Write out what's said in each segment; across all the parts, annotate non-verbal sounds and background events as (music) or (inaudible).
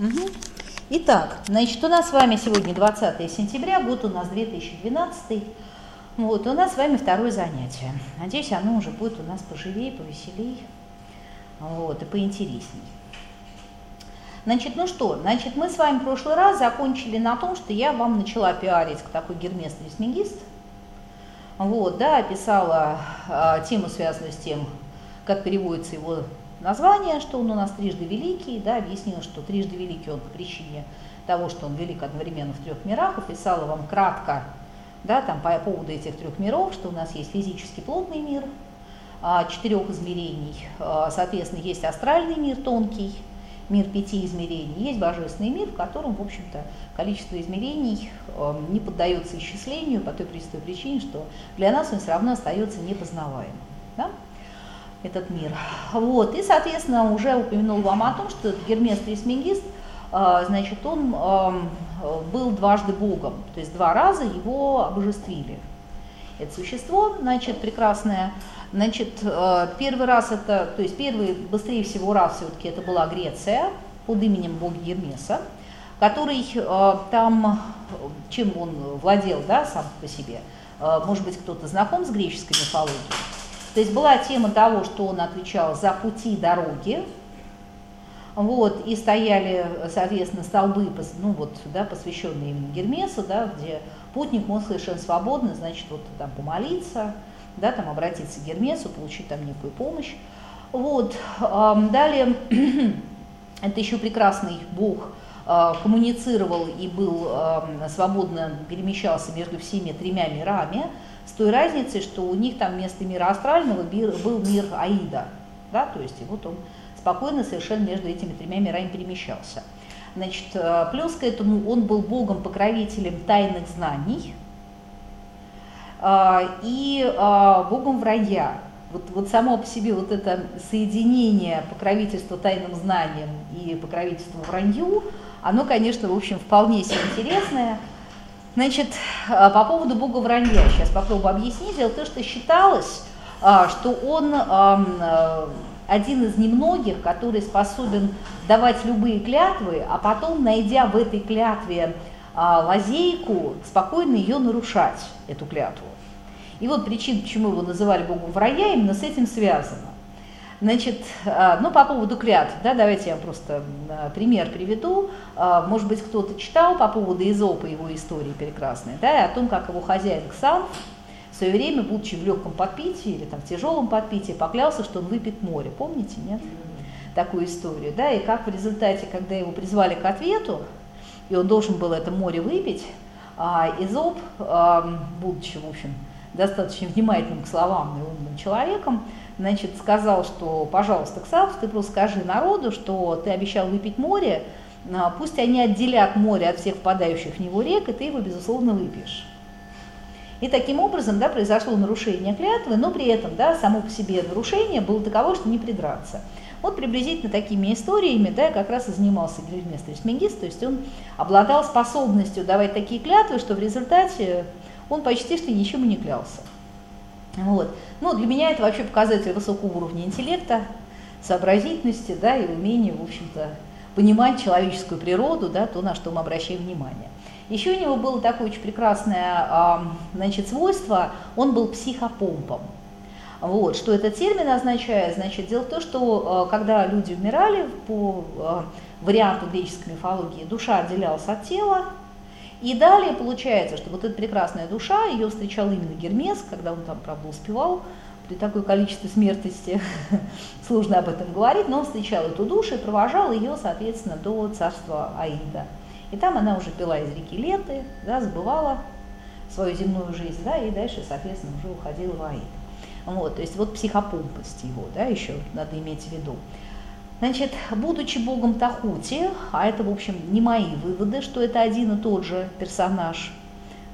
Угу. Итак, значит, у нас с вами сегодня 20 сентября, год у нас 2012. Вот, у нас с вами второе занятие. Надеюсь, оно уже будет у нас поживее, повеселее, вот, и поинтереснее. Значит, ну что, значит, мы с вами в прошлый раз закончили на том, что я вам начала пиарить такой Гермес Трисмегист. Вот, да, описала а, тему, связанную с тем, как переводится его название, что он у нас трижды великий, да, объяснила, что трижды великий он по причине того, что он велик одновременно в трех мирах, описала вам кратко, да, там по поводу этих трех миров, что у нас есть физически плотный мир, а, четырех измерений, а, соответственно, есть астральный мир тонкий, мир пяти измерений, есть божественный мир, в котором, в общем-то, количество измерений а, не поддается исчислению по той простой причине, что для нас он все равно остается непознаваемым. Да? Этот мир. Вот. И, соответственно, уже упомянул вам о том, что Гермес Трисмегист, а, значит, он был дважды богом, то есть два раза его обожествили. Это существо, значит, прекрасное. Значит, а, первый раз это, то есть первый, быстрее всего раз все-таки это была Греция под именем бога Гермеса, который а, там, чем он владел, да, сам по себе, может быть, кто-то знаком с греческой мифологией, то есть была тема того, что он отвечал за пути дороги, вот, и стояли, соответственно, столбы, ну вот, да, посвященные именно Гермесу, да, где путник мог совершенно свободно, значит, вот там помолиться, да, там обратиться к Гермесу, получить там некую помощь. Вот, далее, (clears throat) это еще прекрасный бог, а, коммуницировал и был свободно перемещался между всеми тремя мирами, с той разницей, что у них там вместо мира астрального был мир Аида, да, то есть и вот он спокойно совершенно между этими тремя мирами перемещался. Значит, э, плюс к этому он был богом-покровителем тайных знаний э, и э, богом вранья. Вот, вот само по себе вот это соединение покровительства тайным знаниям и покровительства вранью, оно, конечно, в общем, вполне себе интересное. Значит, а, по поводу бога вранья, сейчас попробую объяснить. Дело в том, что считалось, а, что он а, один из немногих, который способен давать любые клятвы, а потом, найдя в этой клятве лазейку, спокойно ее нарушать, эту клятву. И вот причина, почему его называли богом вранья, именно с этим связана. Значит, а, ну по поводу клятв, да, давайте я просто а, пример приведу. А, может быть, кто-то читал по поводу Изопа его истории прекрасной, да, и о том, как его хозяин Ксан в свое время, будучи в легком подпитии или там в тяжелом подпитии, поклялся, что он выпьет море. Помните, нет? Такую историю, да, и как в результате, когда его призвали к ответу, и он должен был это море выпить, Изоп, будучи, в общем, достаточно внимательным к словам и умным человеком, значит, сказал, что, пожалуйста, Ксавс, ты просто скажи народу, что ты обещал выпить море, а, пусть они отделят море от всех впадающих в него рек, и ты его, безусловно, выпьешь. И таким образом да, произошло нарушение клятвы, но при этом да, само по себе нарушение было таково, что не придраться. Вот приблизительно такими историями да, как раз и занимался Гермес Трисмегист, то есть он обладал способностью давать такие клятвы, что в результате он почти что ничем и не клялся. Вот. Ну, для меня это вообще показатель высокого уровня интеллекта, сообразительности, да, и умения, в общем-то, понимать человеческую природу, да, то, на что мы обращаем внимание. Еще у него было такое очень прекрасное значит, свойство, он был психопомпом. Вот, что этот термин означает? Значит, дело в том, что а, когда люди умирали по а, варианту греческой мифологии, душа отделялась от тела, и далее получается, что вот эта прекрасная душа, ее встречал именно Гермес, когда он там, правда, успевал, при такой количестве смертности (laughs) сложно об этом говорить, но он встречал эту душу и провожал ее, соответственно, до царства Аида. И там она уже пила из реки Леты, да, забывала свою земную жизнь, да, и дальше, соответственно, уже уходила в Аид. Вот, то есть вот психопомпость его, да, еще надо иметь в виду. Значит, будучи богом Тахути, а это, в общем, не мои выводы, что это один и тот же персонаж,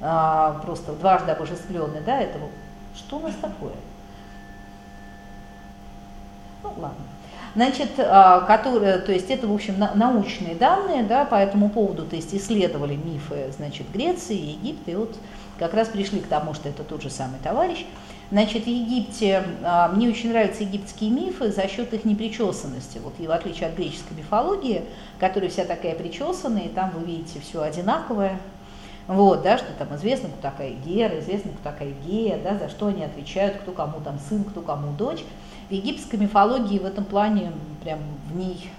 а, просто дважды обожествленный, да, это что у нас такое? Ну, ладно. Значит, а, которые, то есть это, в общем, научные данные, да, по этому поводу, то есть исследовали мифы, значит, Греции, Египта, и вот как раз пришли к тому, что это тот же самый товарищ. Значит, в Египте, а, мне очень нравятся египетские мифы за счет их непричесанности. Вот и в отличие от греческой мифологии, которая вся такая причесанная, и там вы видите все одинаковое, вот, да, что там известно, кто такая Гера, известно, кто такая Гея, да, за что они отвечают, кто кому там сын, кто кому дочь. В египетской мифологии в этом плане прям в ней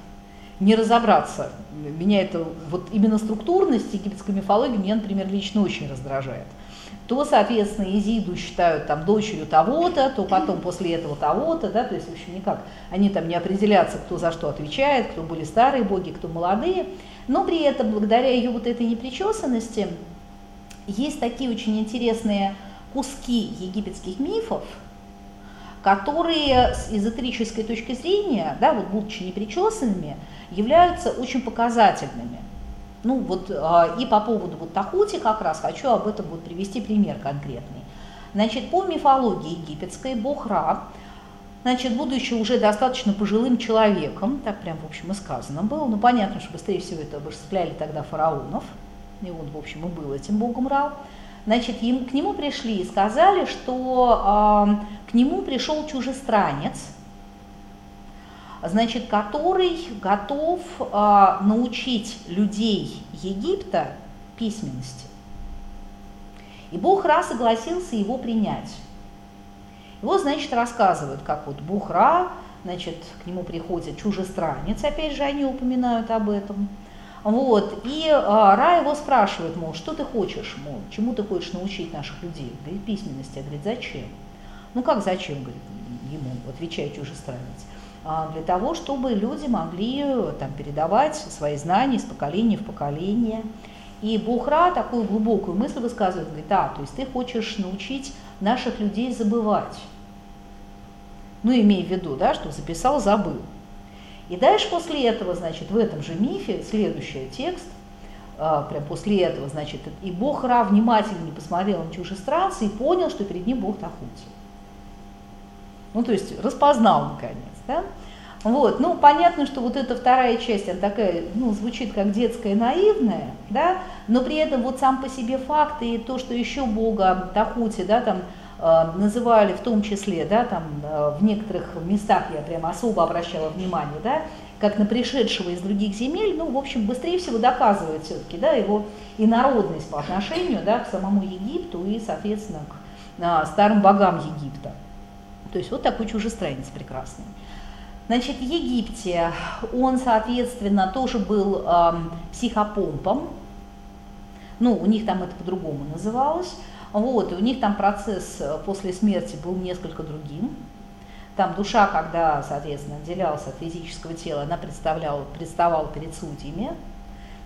не разобраться. Меня это, вот именно структурность египетской мифологии меня, например, лично очень раздражает то, соответственно, Изиду считают там дочерью того-то, то потом после этого того-то, да, то есть, в общем, никак они там не определятся, кто за что отвечает, кто были старые боги, кто молодые, но при этом, благодаря ее вот этой непричесанности, есть такие очень интересные куски египетских мифов, которые с эзотерической точки зрения, да, вот будучи непричесанными, являются очень показательными. Ну вот а, и по поводу вот Тахути как раз хочу об этом вот привести пример конкретный. Значит, по мифологии египетской бог Ра, значит, будучи уже достаточно пожилым человеком, так прям, в общем, и сказано было, ну, понятно, что быстрее всего это обожествляли тогда фараонов, и он, в общем, и был этим богом Ра, значит, им, к нему пришли и сказали, что э, к нему пришел чужестранец – значит, который готов э, научить людей Египта письменности. И Бог Ра согласился его принять. Его, значит, рассказывают, как вот Бог Ра, значит, к нему приходит чужестранец, опять же, они упоминают об этом. Вот, и э, Ра его спрашивает, мол, что ты хочешь, мол, чему ты хочешь научить наших людей? Говорит, письменности. Говорит, зачем? Ну как зачем, говорит, ему, отвечает чужестранец. А, для того, чтобы люди могли там, передавать свои знания из поколения в поколение. И Бухра такую глубокую мысль высказывает, говорит, а, то есть ты хочешь научить наших людей забывать. Ну, имея в виду, да, что записал, забыл. И дальше после этого, значит, в этом же мифе, следующий текст, а, прям после этого, значит, и Бог Ра внимательно посмотрел на чужестранца и понял, что перед ним Бог Тахути. Ну, то есть распознал наконец. Да? Вот, ну, понятно, что вот эта вторая часть, она такая, ну, звучит как детская, наивная, да, но при этом вот сам по себе факт и то, что еще Бога Тахути, да, там, э, называли в том числе, да, там, э, в некоторых местах я прям особо обращала внимание, да, как на пришедшего из других земель, ну, в общем, быстрее всего доказывает все-таки, да, его инородность по отношению, да, к самому Египту и, соответственно, к э, старым богам Египта. То есть вот такой чужестранец прекрасный. Значит, в Египте он, соответственно, тоже был э, психопомпом. Ну, у них там это по-другому называлось. Вот, и у них там процесс э, после смерти был несколько другим. Там душа, когда, соответственно, отделялась от физического тела, она представляла, представала перед судьями.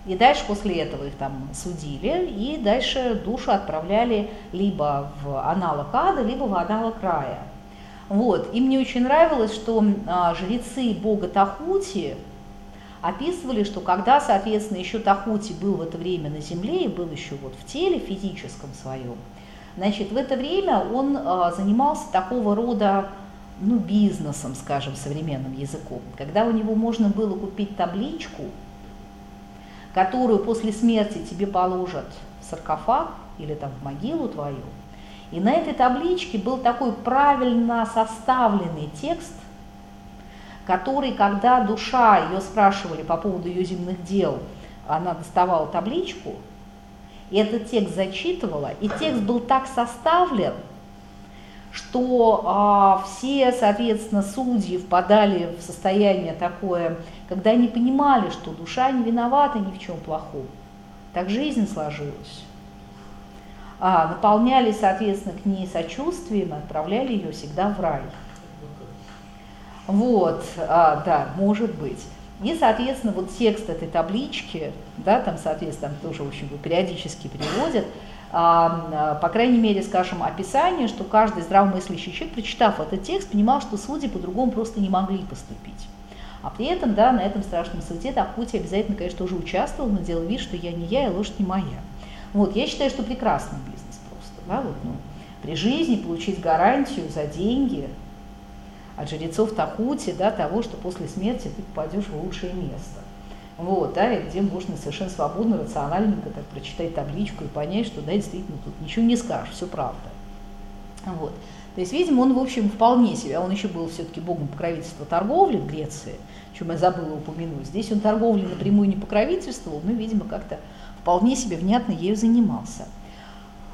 И дальше после этого их там судили, и дальше душу отправляли либо в аналог ада, либо в аналог рая. Вот. И мне очень нравилось, что а, жрецы бога Тахути описывали, что когда, соответственно, еще Тахути был в это время на земле и был еще вот в теле физическом своем, значит, в это время он а, занимался такого рода ну, бизнесом, скажем, современным языком, когда у него можно было купить табличку, которую после смерти тебе положат в саркофаг или там в могилу твою, и на этой табличке был такой правильно составленный текст, который, когда душа, ее спрашивали по поводу ее земных дел, она доставала табличку, и этот текст зачитывала, и текст был так составлен, что а, все, соответственно, судьи впадали в состояние такое, когда они понимали, что душа не виновата ни в чем плохом. Так жизнь сложилась а, наполняли, соответственно, к ней сочувствием, отправляли ее всегда в рай. Вот, а, да, может быть. И, соответственно, вот текст этой таблички, да, там, соответственно, тоже, общем, периодически переводят, а, а, по крайней мере, скажем, описание, что каждый здравомыслящий человек, прочитав этот текст, понимал, что судьи по-другому просто не могли поступить. А при этом, да, на этом страшном суде Тахути обязательно, конечно, тоже участвовал, но делал вид, что я не я, и лошадь не моя. Вот, я считаю, что прекрасный бизнес просто, да, вот, ну, при жизни получить гарантию за деньги от жрецов Тахути, да, того, что после смерти ты попадешь в лучшее место. Вот, да, и где можно совершенно свободно, рациональненько так прочитать табличку и понять, что, да, действительно, тут ничего не скажешь, все правда. Вот. То есть, видимо, он, в общем, вполне себе, а он еще был все-таки богом покровительства торговли в Греции, чем я забыла упомянуть. Здесь он торговли напрямую не покровительствовал, но, видимо, как-то вполне себе внятно ею занимался.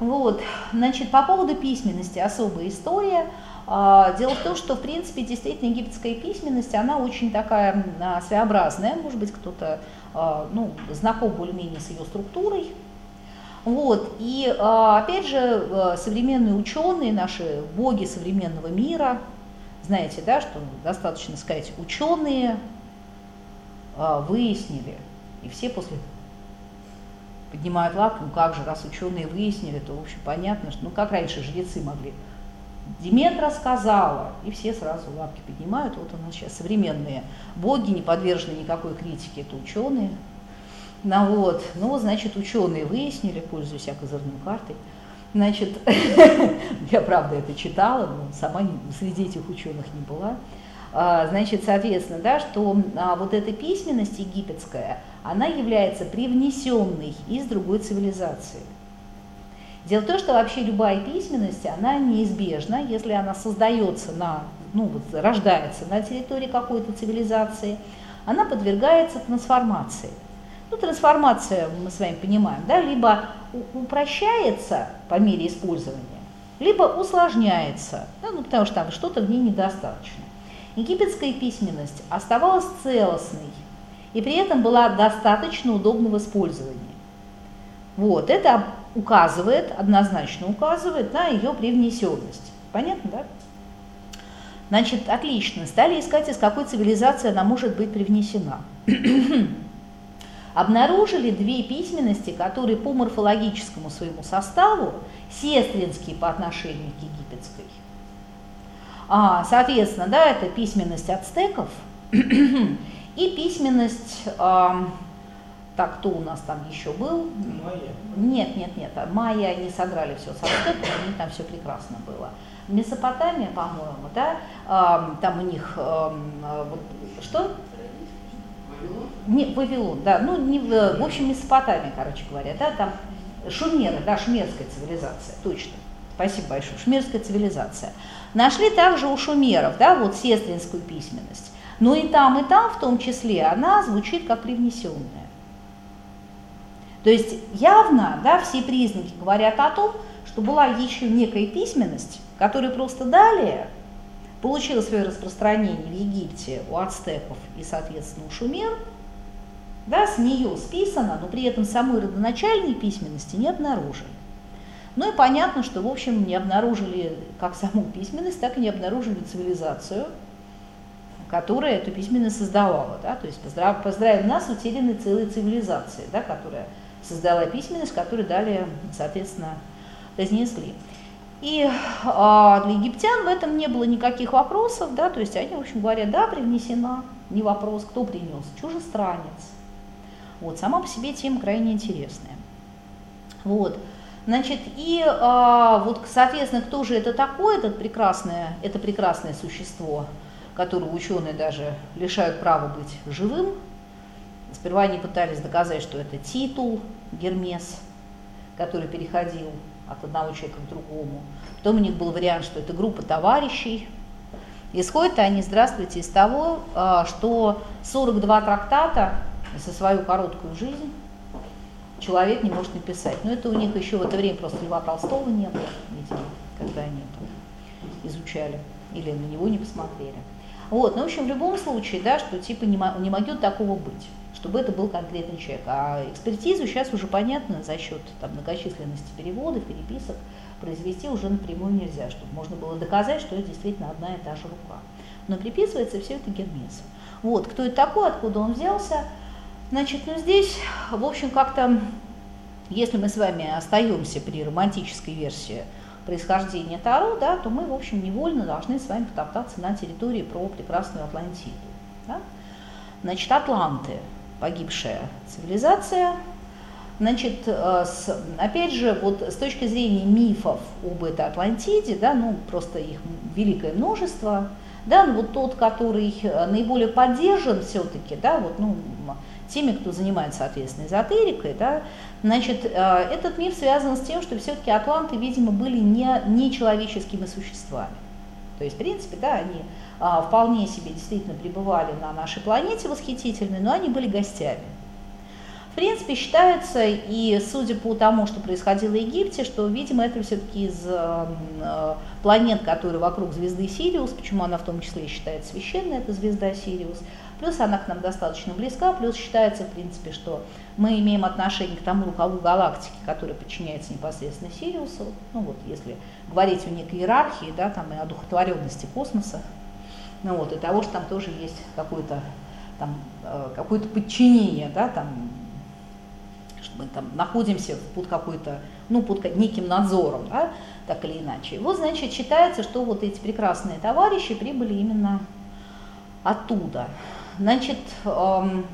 Вот, значит, по поводу письменности особая история. А, дело в том, что, в принципе, действительно египетская письменность, она очень такая а, своеобразная. Может быть, кто-то а, ну, знаком более-менее с ее структурой. Вот. И опять же, современные ученые, наши боги современного мира, знаете, да, что достаточно сказать, ученые выяснили, и все после поднимают лапки, ну как же, раз ученые выяснили, то, в общем, понятно, что, ну как раньше жрецы могли. Диметра сказала, и все сразу лапки поднимают. Вот у нас сейчас современные боги, не подвержены никакой критике, это ученые. Ну вот, ну, значит, ученые выяснили, пользуясь я козырной картой, Значит, (laughs) я правда это читала, но сама среди этих ученых не была. А, значит, соответственно, да, что а, вот эта письменность египетская, она является привнесенной из другой цивилизации. Дело в том, что вообще любая письменность, она неизбежна, если она создается на, ну, вот, рождается на территории какой-то цивилизации, она подвергается трансформации. Ну, трансформация, мы с вами понимаем, да, либо упрощается по мере использования, либо усложняется, да, ну, потому что там что-то в ней недостаточно. Египетская письменность оставалась целостной и при этом была достаточно удобна в использовании. Вот, это указывает, однозначно указывает на ее привнесенность. Понятно, да? Значит, отлично. Стали искать, из какой цивилизации она может быть привнесена. (clears throat) Обнаружили две письменности, которые по морфологическому своему составу сестринские по отношению к египетской. А, соответственно, да, это письменность ацтеков (clears throat) и письменность, а, так, кто у нас там еще был? Майя. Нет, нет, нет, а майя они сыграли все с ацтеками, у них там все прекрасно было. Месопотамия, по-моему, да, а, там у них, вот, что? Не, Вавилон, да, ну, не, в общем, Месопотамия, короче говоря, да, там шумеры, да, шумерская цивилизация, точно. Спасибо большое. Шумерская цивилизация. Нашли также у шумеров, да, вот сестринскую письменность. Но и там, и там, в том числе, она звучит как привнесенная. То есть явно, да, все признаки говорят о том, что была еще некая письменность, которая просто далее получила свое распространение в Египте у ацтеков и, соответственно, у шумер, да, с нее списано, но при этом самой родоначальной письменности не обнаружили. Ну и понятно, что, в общем, не обнаружили как саму письменность, так и не обнаружили цивилизацию, которая эту письменность создавала. Да? То есть поздрав, поздравим нас с утерянной целой цивилизацией, да, которая создала письменность, которую далее, соответственно, разнесли. И а, для египтян в этом не было никаких вопросов, да, то есть они, в общем, говорят, да, привнесена, не вопрос, кто принес, чужестранец. Вот, сама по себе тема крайне интересная. Вот. Значит, и а, вот, соответственно, кто же это такое, этот прекрасное, это прекрасное существо, которого ученые даже лишают права быть живым. Сперва они пытались доказать, что это титул Гермес, который переходил от одного человека к другому. Потом у них был вариант, что это группа товарищей. Исходят они, здравствуйте, из того, а, что 42 трактата за свою короткую жизнь человек не может написать. Но это у них еще в это время просто Льва Толстого не было, видимо, когда они там изучали или на него не посмотрели. Вот, ну, в общем, в любом случае, да, что типа не, не могет такого быть, чтобы это был конкретный человек. А экспертизу сейчас уже понятно за счет там, многочисленности переводов, переписок произвести уже напрямую нельзя, чтобы можно было доказать, что это действительно одна и та же рука. Но приписывается все это Гермесу. Вот, кто это такой, откуда он взялся, Значит, ну здесь, в общем, как-то, если мы с вами остаемся при романтической версии происхождения Таро, да, то мы, в общем, невольно должны с вами потоптаться на территории про прекрасную Атлантиду. Да? Значит, Атланты, погибшая цивилизация, Значит, э, с, опять же, вот с точки зрения мифов об этой Атлантиде, да, ну, просто их великое множество, да, ну, вот тот, который наиболее поддержан все-таки, да, вот, ну, теми, кто занимается, соответственно, эзотерикой, да, значит, этот миф связан с тем, что все-таки атланты, видимо, были не, не человеческими существами. То есть, в принципе, да, они а, вполне себе действительно пребывали на нашей планете восхитительной, но они были гостями. В принципе, считается, и судя по тому, что происходило в Египте, что, видимо, это все-таки из э, э, планет, которые вокруг звезды Сириус, почему она в том числе считается священной, эта звезда Сириус, плюс она к нам достаточно близка, плюс считается, в принципе, что мы имеем отношение к тому рукаву галактики, который подчиняется непосредственно Сириусу, ну вот, если говорить о некой иерархии, да, там и о духотворенности космоса, ну вот, и того, что там тоже есть какое-то там э, какое-то подчинение, да, там, что мы там находимся под какой-то, ну, под неким надзором, да, так или иначе. Вот, значит, считается, что вот эти прекрасные товарищи прибыли именно оттуда. Значит, эм,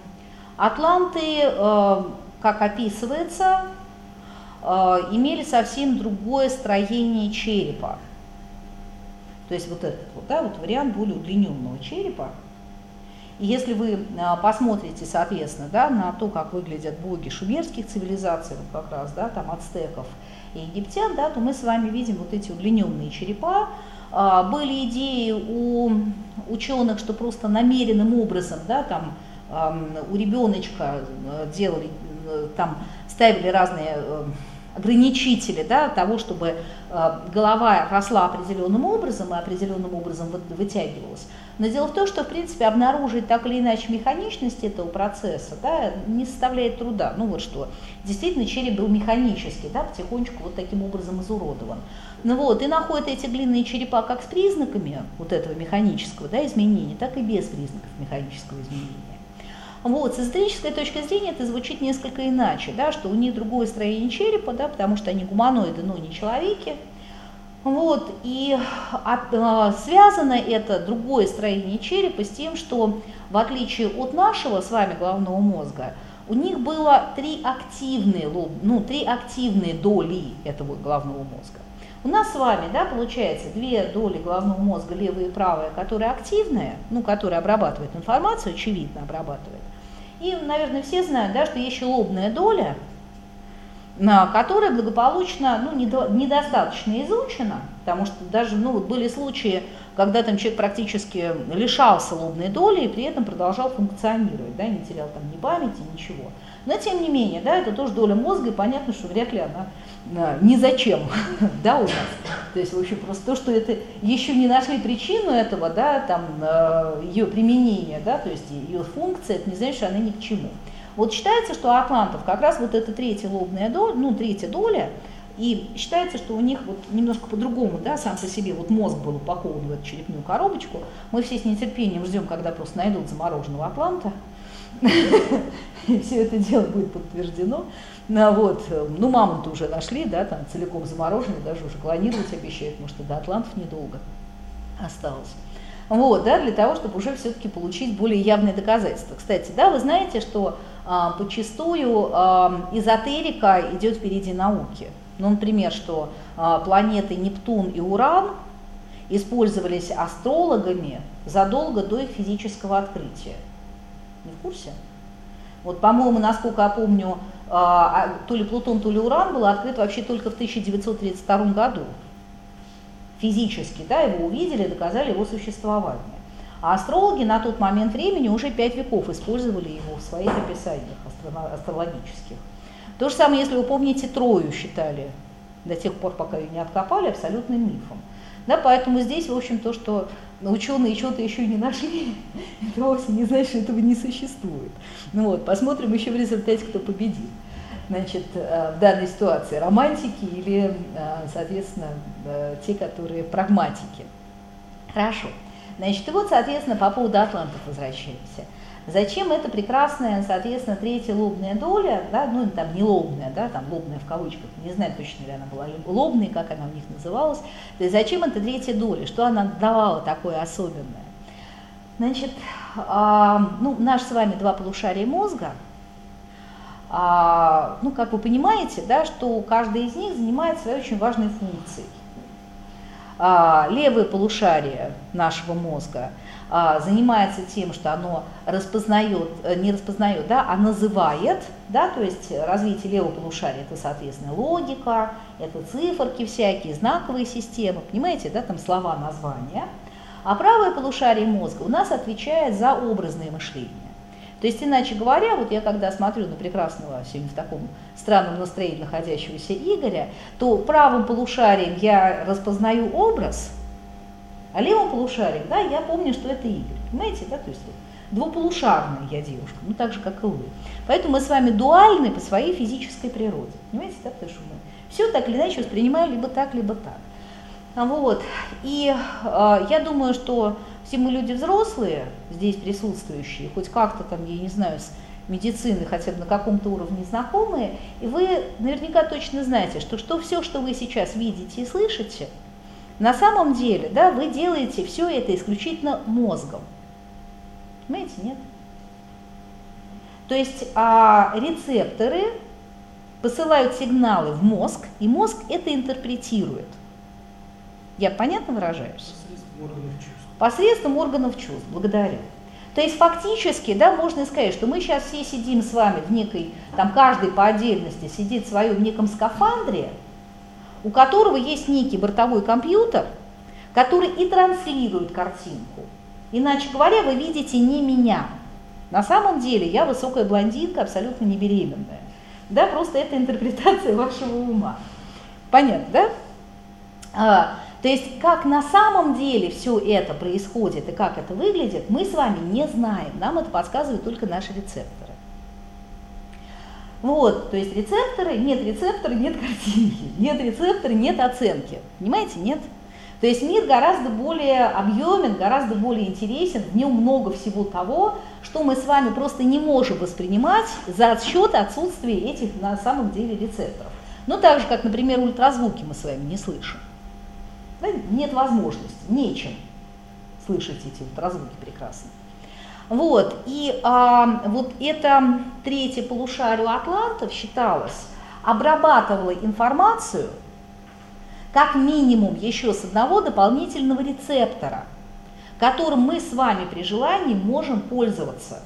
атланты, э, как описывается, э, имели совсем другое строение черепа. То есть вот этот вот, да, вот вариант более удлиненного черепа. И если вы а, посмотрите, соответственно, да, на то, как выглядят боги шумерских цивилизаций, вот как раз, да, там ацтеков и египтян, да, то мы с вами видим вот эти удлиненные черепа. А, были идеи у ученых, что просто намеренным образом, да, там у ребеночка э, делали, э, там ставили разные э, ограничители да, того, чтобы голова росла определенным образом и определенным образом вытягивалась. Но дело в том, что, в принципе, обнаружить так или иначе механичность этого процесса да, не составляет труда. Ну вот что, действительно, череп был механический, да, потихонечку вот таким образом изуродован. Ну вот, и находят эти длинные черепа как с признаками вот этого механического да, изменения, так и без признаков механического изменения. Вот, с эзотерической точки зрения это звучит несколько иначе, да, что у них другое строение черепа, да, потому что они гуманоиды, но не человеки. Вот, и от, а, связано это другое строение черепа с тем, что в отличие от нашего с вами головного мозга, у них было три активные, лоб, ну, три активные доли этого головного мозга. У нас с вами, да, получается, две доли головного мозга, левая и правая, которые активные, ну, которые обрабатывают информацию, очевидно обрабатывают, и, наверное, все знают, да, что есть еще лобная доля, которая благополучно ну, недостаточно изучена, потому что даже ну, были случаи, когда там человек практически лишался лобной доли и при этом продолжал функционировать, да, не терял там ни памяти, ничего. Но тем не менее, да, это тоже доля мозга, и понятно, что вряд ли она ни зачем, (laughs) да, у нас. То есть, в общем, просто то, что это еще не нашли причину этого, да, там, э, ее применения, да, то есть ее функция, это не значит, что она ни к чему. Вот считается, что атлантов как раз вот эта третья лобная доля, ну, третья доля, и считается, что у них вот немножко по-другому, да, сам по себе, вот мозг был упакован в эту черепную коробочку. Мы все с нетерпением ждем, когда просто найдут замороженного атланта, (laughs) и все это дело будет подтверждено. Ну, вот, ну, мамонта уже нашли, да, там целиком замороженный, даже уже клонировать обещают, потому что до атлантов недолго осталось. Вот, да, для того, чтобы уже все-таки получить более явные доказательства. Кстати, да, вы знаете, что а, почастую а, эзотерика идет впереди науки. Ну, например, что а, планеты Нептун и Уран использовались астрологами задолго до их физического открытия. Не в курсе? Вот, по-моему, насколько я помню, а, а, то ли Плутон, то ли Уран был открыт вообще только в 1932 году. Физически, да, его увидели, доказали его существование. А астрологи на тот момент времени уже пять веков использовали его в своих описаниях астрологических. То же самое, если вы помните, Трою считали до тех пор, пока ее не откопали, абсолютным мифом. Да, поэтому здесь, в общем, то, что ученые что-то еще не нашли, (laughs) это вовсе не значит, что этого не существует. Ну вот, посмотрим еще в результате, кто победит. Значит, э, в данной ситуации романтики или, э, соответственно, э, те, которые прагматики. Хорошо. Значит, и вот, соответственно, по поводу атлантов возвращаемся. Зачем эта прекрасная, соответственно, третья лобная доля, да, ну там не лобная, да, там лобная в кавычках, не знаю точно ли она была лобной, как она у них называлась, то есть зачем эта третья доля, что она давала такое особенное? Значит, а, ну, наш с вами два полушария мозга, а, ну, как вы понимаете, да, что каждый из них занимает своей очень важной функцией. а, левое полушарие нашего мозга занимается тем, что оно распознает, э, не распознает, да, а называет, да, то есть развитие левого полушария это, соответственно, логика, это циферки всякие, знаковые системы, понимаете, да, там слова, названия. А правое полушарие мозга у нас отвечает за образное мышление. То есть, иначе говоря, вот я когда смотрю на прекрасного сегодня в таком странном настроении находящегося Игоря, то правым полушарием я распознаю образ, а левым полушарием, да, я помню, что это Игорь. Понимаете, да, то есть двуполушарная я девушка, ну так же, как и вы. Поэтому мы с вами дуальны по своей физической природе. Понимаете, да, потому что мы все так или иначе воспринимаем либо так, либо так. Вот. И э, я думаю, что все мы люди взрослые, здесь присутствующие, хоть как-то там, я не знаю, с медицины хотя бы на каком-то уровне знакомые, и вы наверняка точно знаете, что, что все, что вы сейчас видите и слышите, на самом деле, да, вы делаете все это исключительно мозгом. Понимаете, нет? То есть а, рецепторы посылают сигналы в мозг, и мозг это интерпретирует. Я понятно выражаюсь? Посредством органов чувств, благодарю. То есть фактически, да, можно сказать, что мы сейчас все сидим с вами в некой, там каждый по отдельности сидит в своем неком скафандре, у которого есть некий бортовой компьютер, который и транслирует картинку. Иначе говоря, вы видите не меня. На самом деле я высокая блондинка, абсолютно не беременная. Да, просто это интерпретация (laughs) вашего ума. Понятно, да? А, то есть как на самом деле все это происходит и как это выглядит, мы с вами не знаем. Нам это подсказывают только наши рецепторы. Вот, то есть рецепторы, нет рецептора, нет картинки, нет рецептора, нет оценки. Понимаете, нет? То есть мир гораздо более объемен, гораздо более интересен, в нем много всего того, что мы с вами просто не можем воспринимать за счет отсутствия этих на самом деле рецепторов. Ну, так же, как, например, ультразвуки мы с вами не слышим. Нет возможности, нечем слышать эти ультразвуки прекрасно. Вот, и а, вот это третье полушарие атлантов считалось, обрабатывало информацию как минимум еще с одного дополнительного рецептора, которым мы с вами при желании можем пользоваться.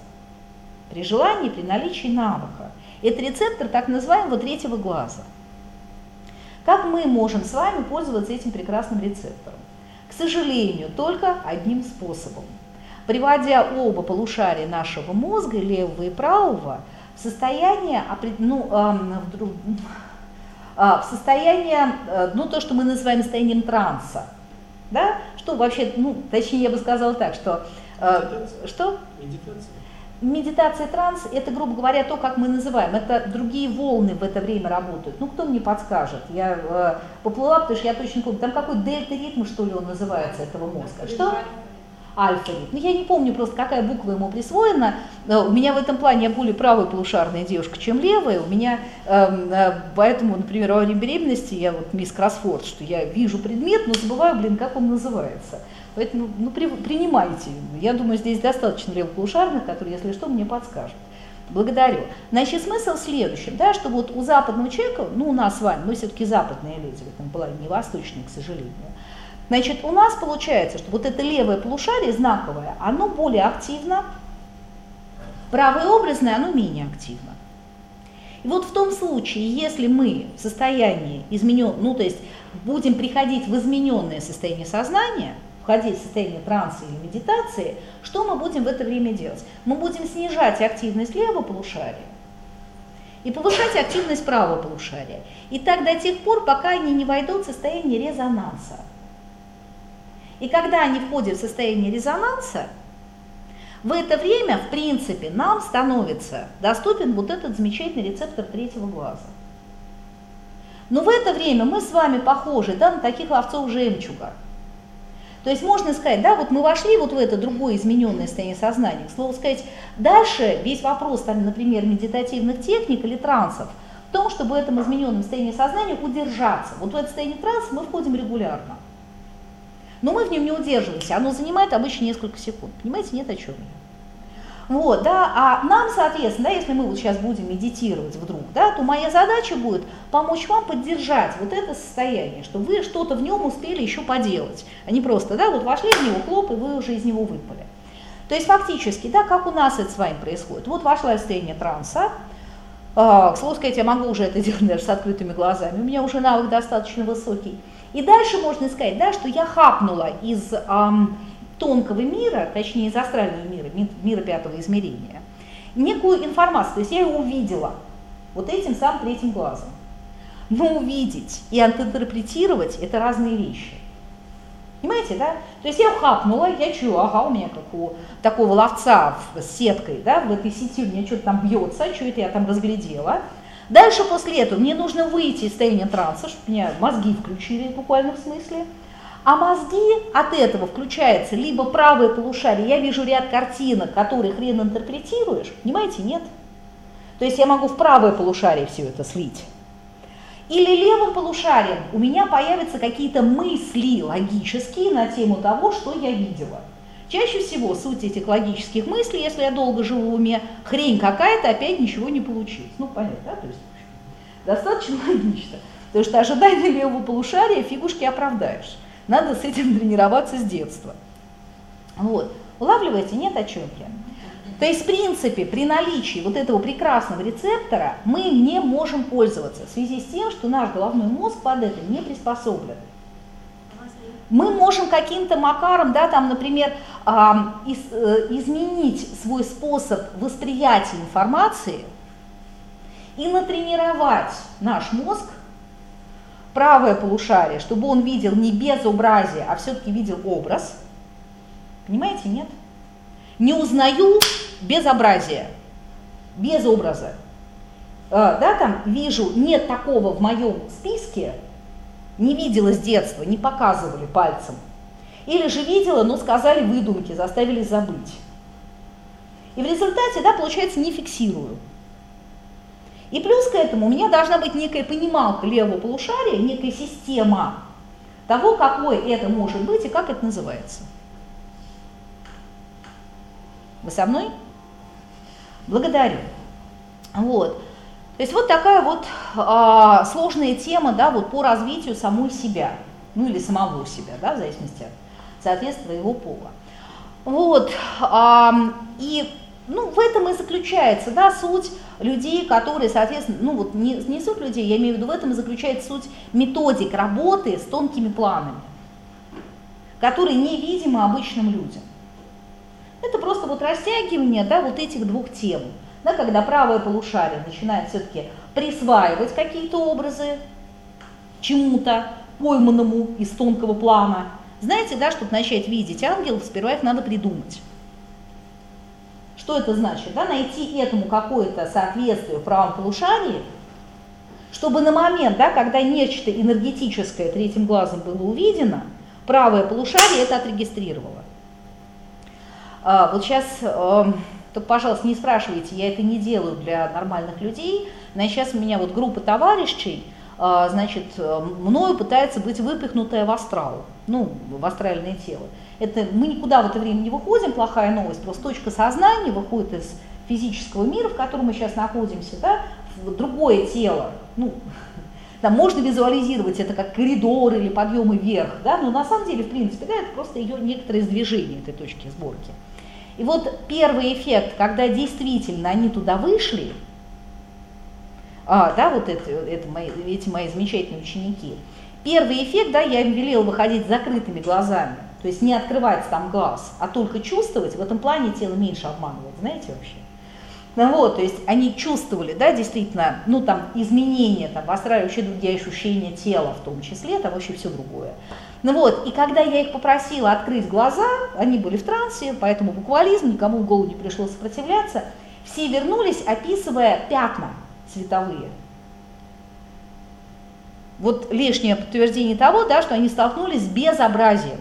При желании, при наличии навыка. Это рецептор так называемого третьего глаза – как мы можем с вами пользоваться этим прекрасным рецептором? К сожалению, только одним способом. Приводя оба полушария нашего мозга, левого и правого, в состояние, ну, в состояние, э, ну, то, что мы называем состоянием транса. Да? Что вообще, ну, точнее, я бы сказала так, что... Медитация. Что? Медитация. Медитация транс – это, грубо говоря, то, как мы называем. Это другие волны в это время работают. Ну, кто мне подскажет? Я э, поплыла, потому что я точно помню. Там какой дельта-ритм, что ли, он называется, этого мозга. Что? Альфа-ритм. Ну, я не помню просто, какая буква ему присвоена. У меня в этом плане я более правая полушарная девушка, чем левая. У меня, э, э, поэтому, например, во время беременности я вот мисс Кроссфорд, что я вижу предмет, но забываю, блин, как он называется. Поэтому ну, при, принимайте. Я думаю, здесь достаточно левополушарных, которые, если что, мне подскажут. Благодарю. Значит, смысл в следующем, да, что вот у западного человека, ну у нас с вами, мы все-таки западные люди, в этом была не восточная, к сожалению, значит, у нас получается, что вот это левое полушарие знаковое, оно более активно, правое образное, оно менее активно. И вот в том случае, если мы в состоянии изменен, ну то есть будем приходить в измененное состояние сознания – входить в состояние транса или медитации, что мы будем в это время делать? Мы будем снижать активность левого полушария и повышать активность правого полушария. И так до тех пор, пока они не войдут в состояние резонанса. И когда они входят в состояние резонанса, в это время, в принципе, нам становится доступен вот этот замечательный рецептор третьего глаза. Но в это время мы с вами похожи да, на таких ловцов жемчуга – то есть можно сказать, да, вот мы вошли вот в это другое измененное состояние сознания. К слову сказать, дальше весь вопрос, там, например, медитативных техник или трансов, в том, чтобы в этом измененном состоянии сознания удержаться. Вот в это состояние транса мы входим регулярно. Но мы в нем не удерживаемся, оно занимает обычно несколько секунд. Понимаете, нет о чем я. Вот, да, а нам, соответственно, да, если мы вот сейчас будем медитировать вдруг, да, то моя задача будет помочь вам поддержать вот это состояние, чтобы вы что-то в нем успели еще поделать, а не просто, да, вот вошли в него, хлоп, и вы уже из него выпали. То есть фактически, да, как у нас это с вами происходит. Вот вошла в состояние транса, а, к слову сказать, я могу уже это делать даже с открытыми глазами, у меня уже навык достаточно высокий. И дальше можно сказать, да, что я хапнула из эм, тонкого мира, точнее из астрального мира, мира пятого измерения, некую информацию, то есть я ее увидела вот этим самым третьим глазом. Но увидеть и интерпретировать – это разные вещи. Понимаете, да? То есть я хапнула, я чую, ага, у меня как у такого ловца с сеткой, да, в этой сети у меня что-то там бьется, что это я там разглядела. Дальше после этого мне нужно выйти из состояния транса, чтобы меня мозги включили в буквальном смысле. А мозги от этого включается либо правое полушарие, я вижу ряд картинок, которые хрен интерпретируешь, понимаете, нет. То есть я могу в правое полушарие все это слить. Или левым полушарием у меня появятся какие-то мысли логические на тему того, что я видела. Чаще всего суть этих логических мыслей, если я долго живу в уме, хрень какая-то, опять ничего не получилось. Ну, понятно, да? То есть достаточно (laughs) логично. Потому что ожидание левого полушария фигушки оправдаешь. Надо с этим тренироваться с детства. Вот. Улавливаете? Нет, о чем я? То есть, в принципе, при наличии вот этого прекрасного рецептора мы не можем пользоваться в связи с тем, что наш головной мозг под это не приспособлен. Мы можем каким-то макаром, да, там, например, э, из, э, изменить свой способ восприятия информации и натренировать наш мозг правое полушарие, чтобы он видел не безобразие, а все-таки видел образ. Понимаете, нет? Не узнаю безобразие, без образа. А, да, там вижу, нет такого в моем списке, не видела с детства, не показывали пальцем. Или же видела, но сказали выдумки, заставили забыть. И в результате, да, получается, не фиксирую. И плюс к этому у меня должна быть некая понималка левого полушария, некая система того, какой это может быть и как это называется. Вы со мной? Благодарю. Вот. То есть вот такая вот а, сложная тема, да, вот по развитию самой себя, ну или самого себя, да, в зависимости от соответствия его пола. Вот. А, и ну, в этом и заключается, да, суть людей, которые, соответственно, ну вот не, не суть людей, я имею в виду, в этом и заключается суть методик работы с тонкими планами, которые невидимы обычным людям. Это просто вот растягивание, да, вот этих двух тем, да, когда правое полушарие начинает все-таки присваивать какие-то образы чему-то пойманному из тонкого плана. Знаете, да, чтобы начать видеть ангелов, сперва их надо придумать. Что это значит? Да, найти этому какое-то соответствие в правом полушарии, чтобы на момент, да, когда нечто энергетическое третьим глазом было увидено, правое полушарие это отрегистрировало. А, вот сейчас, э, только, пожалуйста, не спрашивайте, я это не делаю для нормальных людей, но сейчас у меня вот группа товарищей, э, значит, мною пытается быть выпихнутая в астрал, ну, в астральное тело. Это мы никуда в это время не выходим, плохая новость, просто точка сознания выходит из физического мира, в котором мы сейчас находимся, да, в другое тело. Ну, (laughs) там можно визуализировать это как коридор или подъемы вверх, да, но на самом деле, в принципе, да, это просто ее некоторое сдвижение этой точки сборки. И вот первый эффект, когда действительно они туда вышли, а, да, вот это, это мои, эти мои замечательные ученики, первый эффект, да, я им велела выходить с закрытыми глазами. То есть не открывать там глаз, а только чувствовать, в этом плане тело меньше обманывает, знаете вообще? Ну вот, то есть они чувствовали, да, действительно, ну там изменения, там в астрале вообще другие ощущения тела в том числе, там вообще все другое. Ну вот, и когда я их попросила открыть глаза, они были в трансе, поэтому буквализм, никому в голову не пришло сопротивляться, все вернулись, описывая пятна цветовые. Вот лишнее подтверждение того, да, что они столкнулись с безобразием.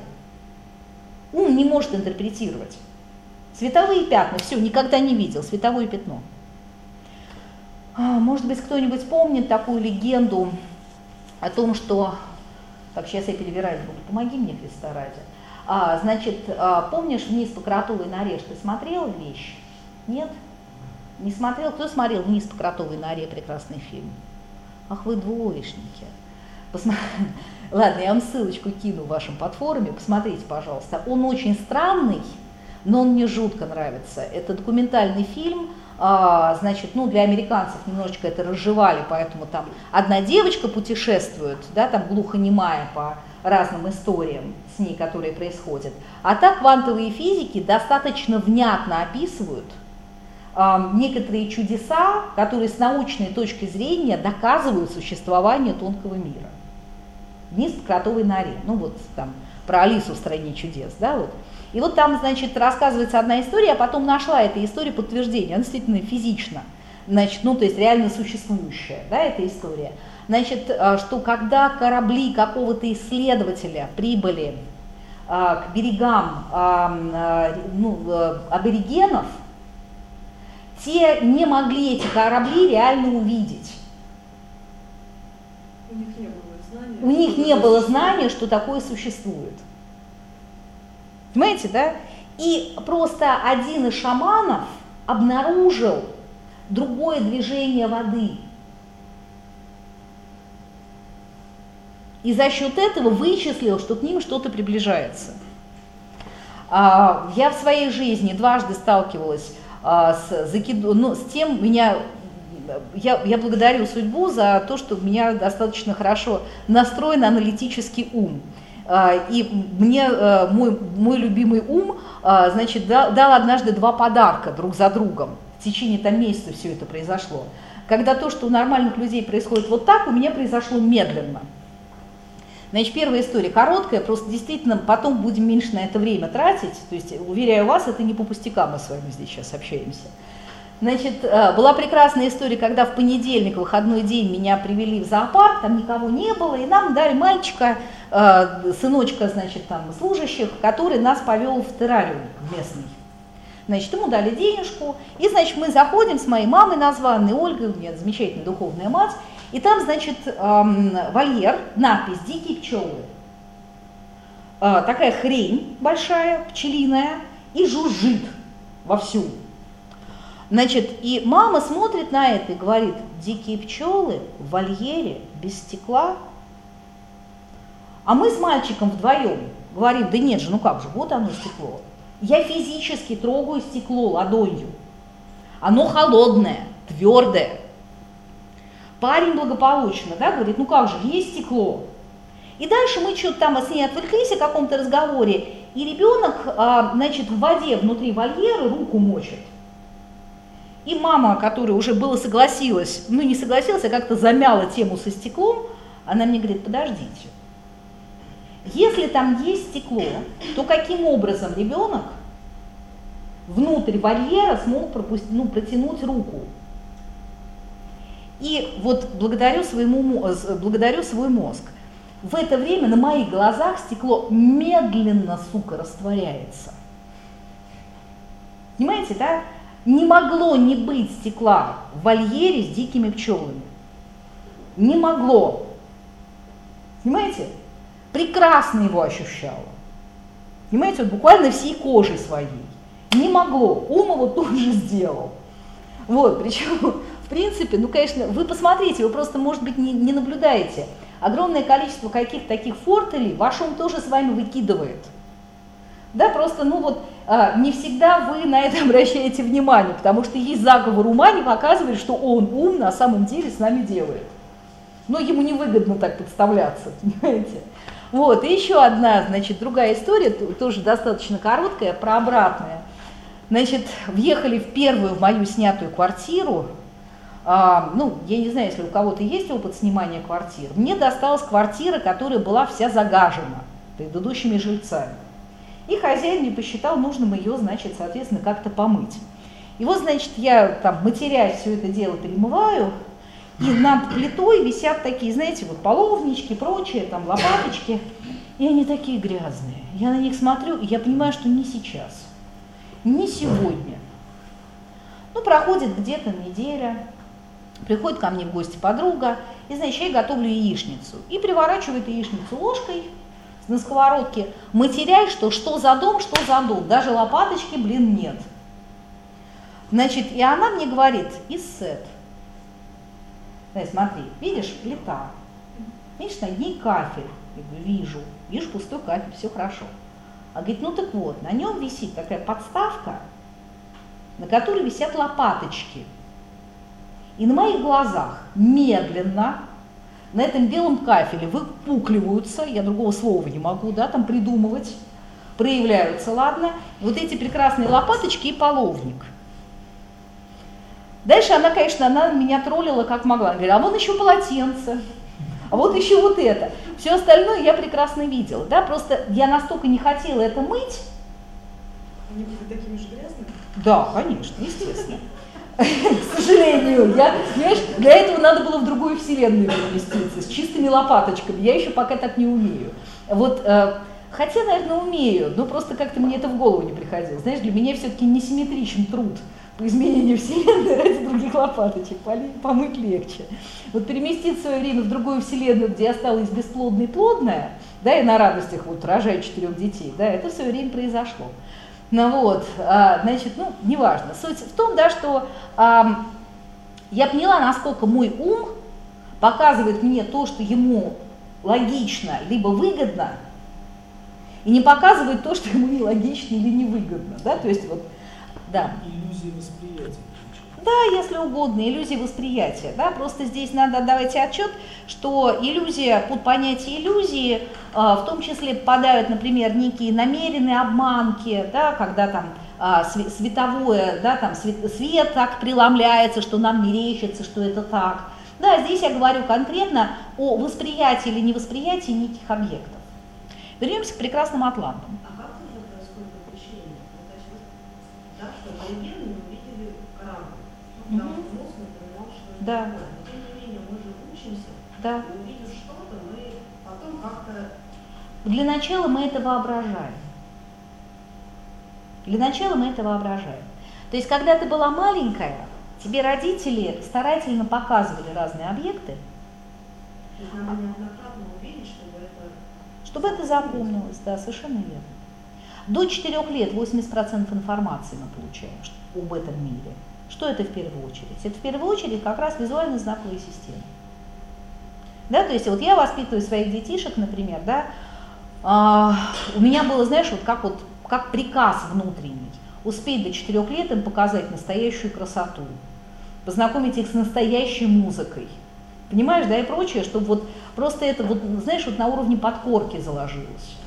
Ум не может интерпретировать. Световые пятна, все, никогда не видел, световое пятно. А, может быть, кто-нибудь помнит такую легенду о том, что, так сейчас я перебирать буду, помоги мне, Христа ради. А, значит, а, помнишь, вниз по кротовой норе, ты смотрела вещь? Нет? Не смотрел? Кто смотрел «Вниз по кротовой норе» прекрасный фильм? Ах, вы двоечники. Посма... (laughs) Ладно, я вам ссылочку кину в вашем платформе, посмотрите, пожалуйста. Он очень странный, но он мне жутко нравится. Это документальный фильм, значит, ну, для американцев немножечко это разжевали, поэтому там одна девочка путешествует, да, там глухонемая по разным историям с ней, которые происходят. А так квантовые физики достаточно внятно описывают э, некоторые чудеса, которые с научной точки зрения доказывают существование тонкого мира. Вниз по кротовой норе, ну вот там про Алису в стране чудес, да, вот. И вот там, значит, рассказывается одна история, я потом нашла этой истории подтверждение, она действительно физично, значит, ну, то есть реально существующая, да, эта история. Значит, э, что когда корабли какого-то исследователя прибыли э, к берегам э, ну, аборигенов, те не могли эти корабли реально увидеть. У них не было знания, что такое существует. Понимаете, да? И просто один из шаманов обнаружил другое движение воды. И за счет этого вычислил, что к ним что-то приближается. А, я в своей жизни дважды сталкивалась а, с, закиду, ну, с тем, меня я, я благодарю судьбу за то, что у меня достаточно хорошо настроен аналитический ум. А, и мне э, мой, мой любимый ум, а, значит, дал, однажды два подарка друг за другом. В течение там месяца все это произошло. Когда то, что у нормальных людей происходит вот так, у меня произошло медленно. Значит, первая история короткая, просто действительно потом будем меньше на это время тратить. То есть, уверяю вас, это не по пустякам мы с вами здесь сейчас общаемся. Значит, э, была прекрасная история, когда в понедельник, выходной день, меня привели в зоопарк, там никого не было, и нам дали мальчика, э, сыночка, значит, там, служащих, который нас повел в террариум местный. Значит, ему дали денежку, и, значит, мы заходим с моей мамой названной, Ольгой, у меня замечательная духовная мать, и там, значит, эм, вольер, надпись «Дикие пчелы». Э, такая хрень большая, пчелиная, и жужжит вовсю. Значит, и мама смотрит на это и говорит, дикие пчелы в вольере без стекла. А мы с мальчиком вдвоем говорим, да нет же, ну как же, вот оно стекло. Я физически трогаю стекло ладонью. Оно холодное, твердое. Парень благополучно, да, говорит, ну как же, есть стекло. И дальше мы что-то там с ней отвлеклись о каком-то разговоре, и ребенок, а, значит, в воде внутри вольера руку мочит. И мама, которая уже было согласилась, ну не согласилась, а как-то замяла тему со стеклом, она мне говорит, подождите, если там есть стекло, то каким образом ребенок внутрь вольера смог пропустить, ну, протянуть руку? И вот благодарю, своему, благодарю свой мозг. В это время на моих глазах стекло медленно, сука, растворяется. Понимаете, да? Не могло не быть стекла в вольере с дикими пчелами. Не могло. Понимаете? Прекрасно его ощущала. Понимаете, вот буквально всей кожей своей. Не могло. Ум его тут же сделал. Вот, причем, в принципе, ну, конечно, вы посмотрите, вы просто, может быть, не, не наблюдаете. Огромное количество каких-то таких фортелей ваш ум тоже с вами выкидывает. Да, просто, ну вот, а, не всегда вы на это (laughs) обращаете внимание, потому что есть заговор ума, не показывает, что он ум на самом деле с нами делает. Но ему невыгодно так подставляться, (laughs) понимаете? Вот, и еще одна, значит, другая история, тоже достаточно короткая, про обратное. Значит, въехали в первую в мою снятую квартиру, а, ну, я не знаю, если у кого-то есть опыт снимания квартир, мне досталась квартира, которая была вся загажена предыдущими жильцами. И хозяин мне посчитал нужным ее, значит, соответственно, как-то помыть. И вот, значит, я там, матерясь, все это дело перемываю, и над плитой висят такие, знаете, вот половнички, прочие, там, лопаточки, и они такие грязные. Я на них смотрю, и я понимаю, что не сейчас, не сегодня. Ну, проходит где-то неделя, приходит ко мне в гости подруга, и, значит, я готовлю яичницу. И приворачивает яичницу ложкой, на сковородке, матеряй, что что за дом, что за дом, даже лопаточки, блин, нет. Значит, и она мне говорит, Иссет, смотри, видишь, плита, видишь, на ней кафель. Я говорю, вижу, вижу пустой кафель, все хорошо. А говорит, ну так вот, на нем висит такая подставка, на которой висят лопаточки. И на моих глазах медленно на этом белом кафеле выпукливаются, я другого слова не могу, да, там придумывать, проявляются, ладно, вот эти прекрасные лопаточки и половник. Дальше она, конечно, она меня троллила как могла. Она говорит, а вон еще полотенце, а вот еще вот это. Все остальное я прекрасно видела, да, просто я настолько не хотела это мыть. Они были такими же грязными? Да, конечно, естественно. К сожалению, я, понимаешь, для этого надо было в другую вселенную переместиться, с чистыми лопаточками. Я еще пока так не умею. Вот, э, хотя, наверное, умею, но просто как-то мне это в голову не приходило. Знаешь, для меня все-таки несимметричен труд по изменению Вселенной (laughs) ради других лопаточек, помыть легче. Вот переместить свое время в другую Вселенную, где осталась бесплодной плодная, да, и на радостях вот рожаю четырех детей, да, это все время произошло. Ну вот, а, значит, ну, неважно. Суть в том, да, что а, я поняла, насколько мой ум показывает мне то, что ему логично, либо выгодно, и не показывает то, что ему нелогично или невыгодно, да, то есть вот, да. Иллюзии восприятия. Да, если угодно, иллюзии восприятия. Да? Просто здесь надо отдавать отчет, что иллюзия, под понятие иллюзии, а, в том числе попадают, например, некие намеренные обманки, да, когда там а, световое, да, там свет, свет так преломляется, что нам мерещится, что это так. Да, здесь я говорю конкретно о восприятии или невосприятии неких объектов. Вернемся к прекрасным атлантам. А как это происходит обучение? Ну, то есть, да, что легенды увидели корабль. Там Мгм. мозг напоминал, что это Да. такое. Но тем не менее, мы же учимся, Да. и увидев что-то, мы потом как-то Для начала мы это воображаем. Для начала мы это воображаем. То есть, когда ты была маленькая, тебе родители старательно показывали разные объекты, то есть надо неоднократно увидеть, чтобы это чтобы это запомнилось. Да, совершенно верно. До 4 лет 80% информации мы получаем об этом мире. Что это в первую очередь? Это в первую очередь как раз визуально знаковые системы. Да, то есть вот я воспитываю своих детишек, например, да, а, у меня было, знаешь, вот как вот как приказ внутренний, успеть до 4 лет им показать настоящую красоту, познакомить их с настоящей музыкой, понимаешь, да, и прочее, чтобы вот просто это вот, знаешь, вот на уровне подкорки заложилось.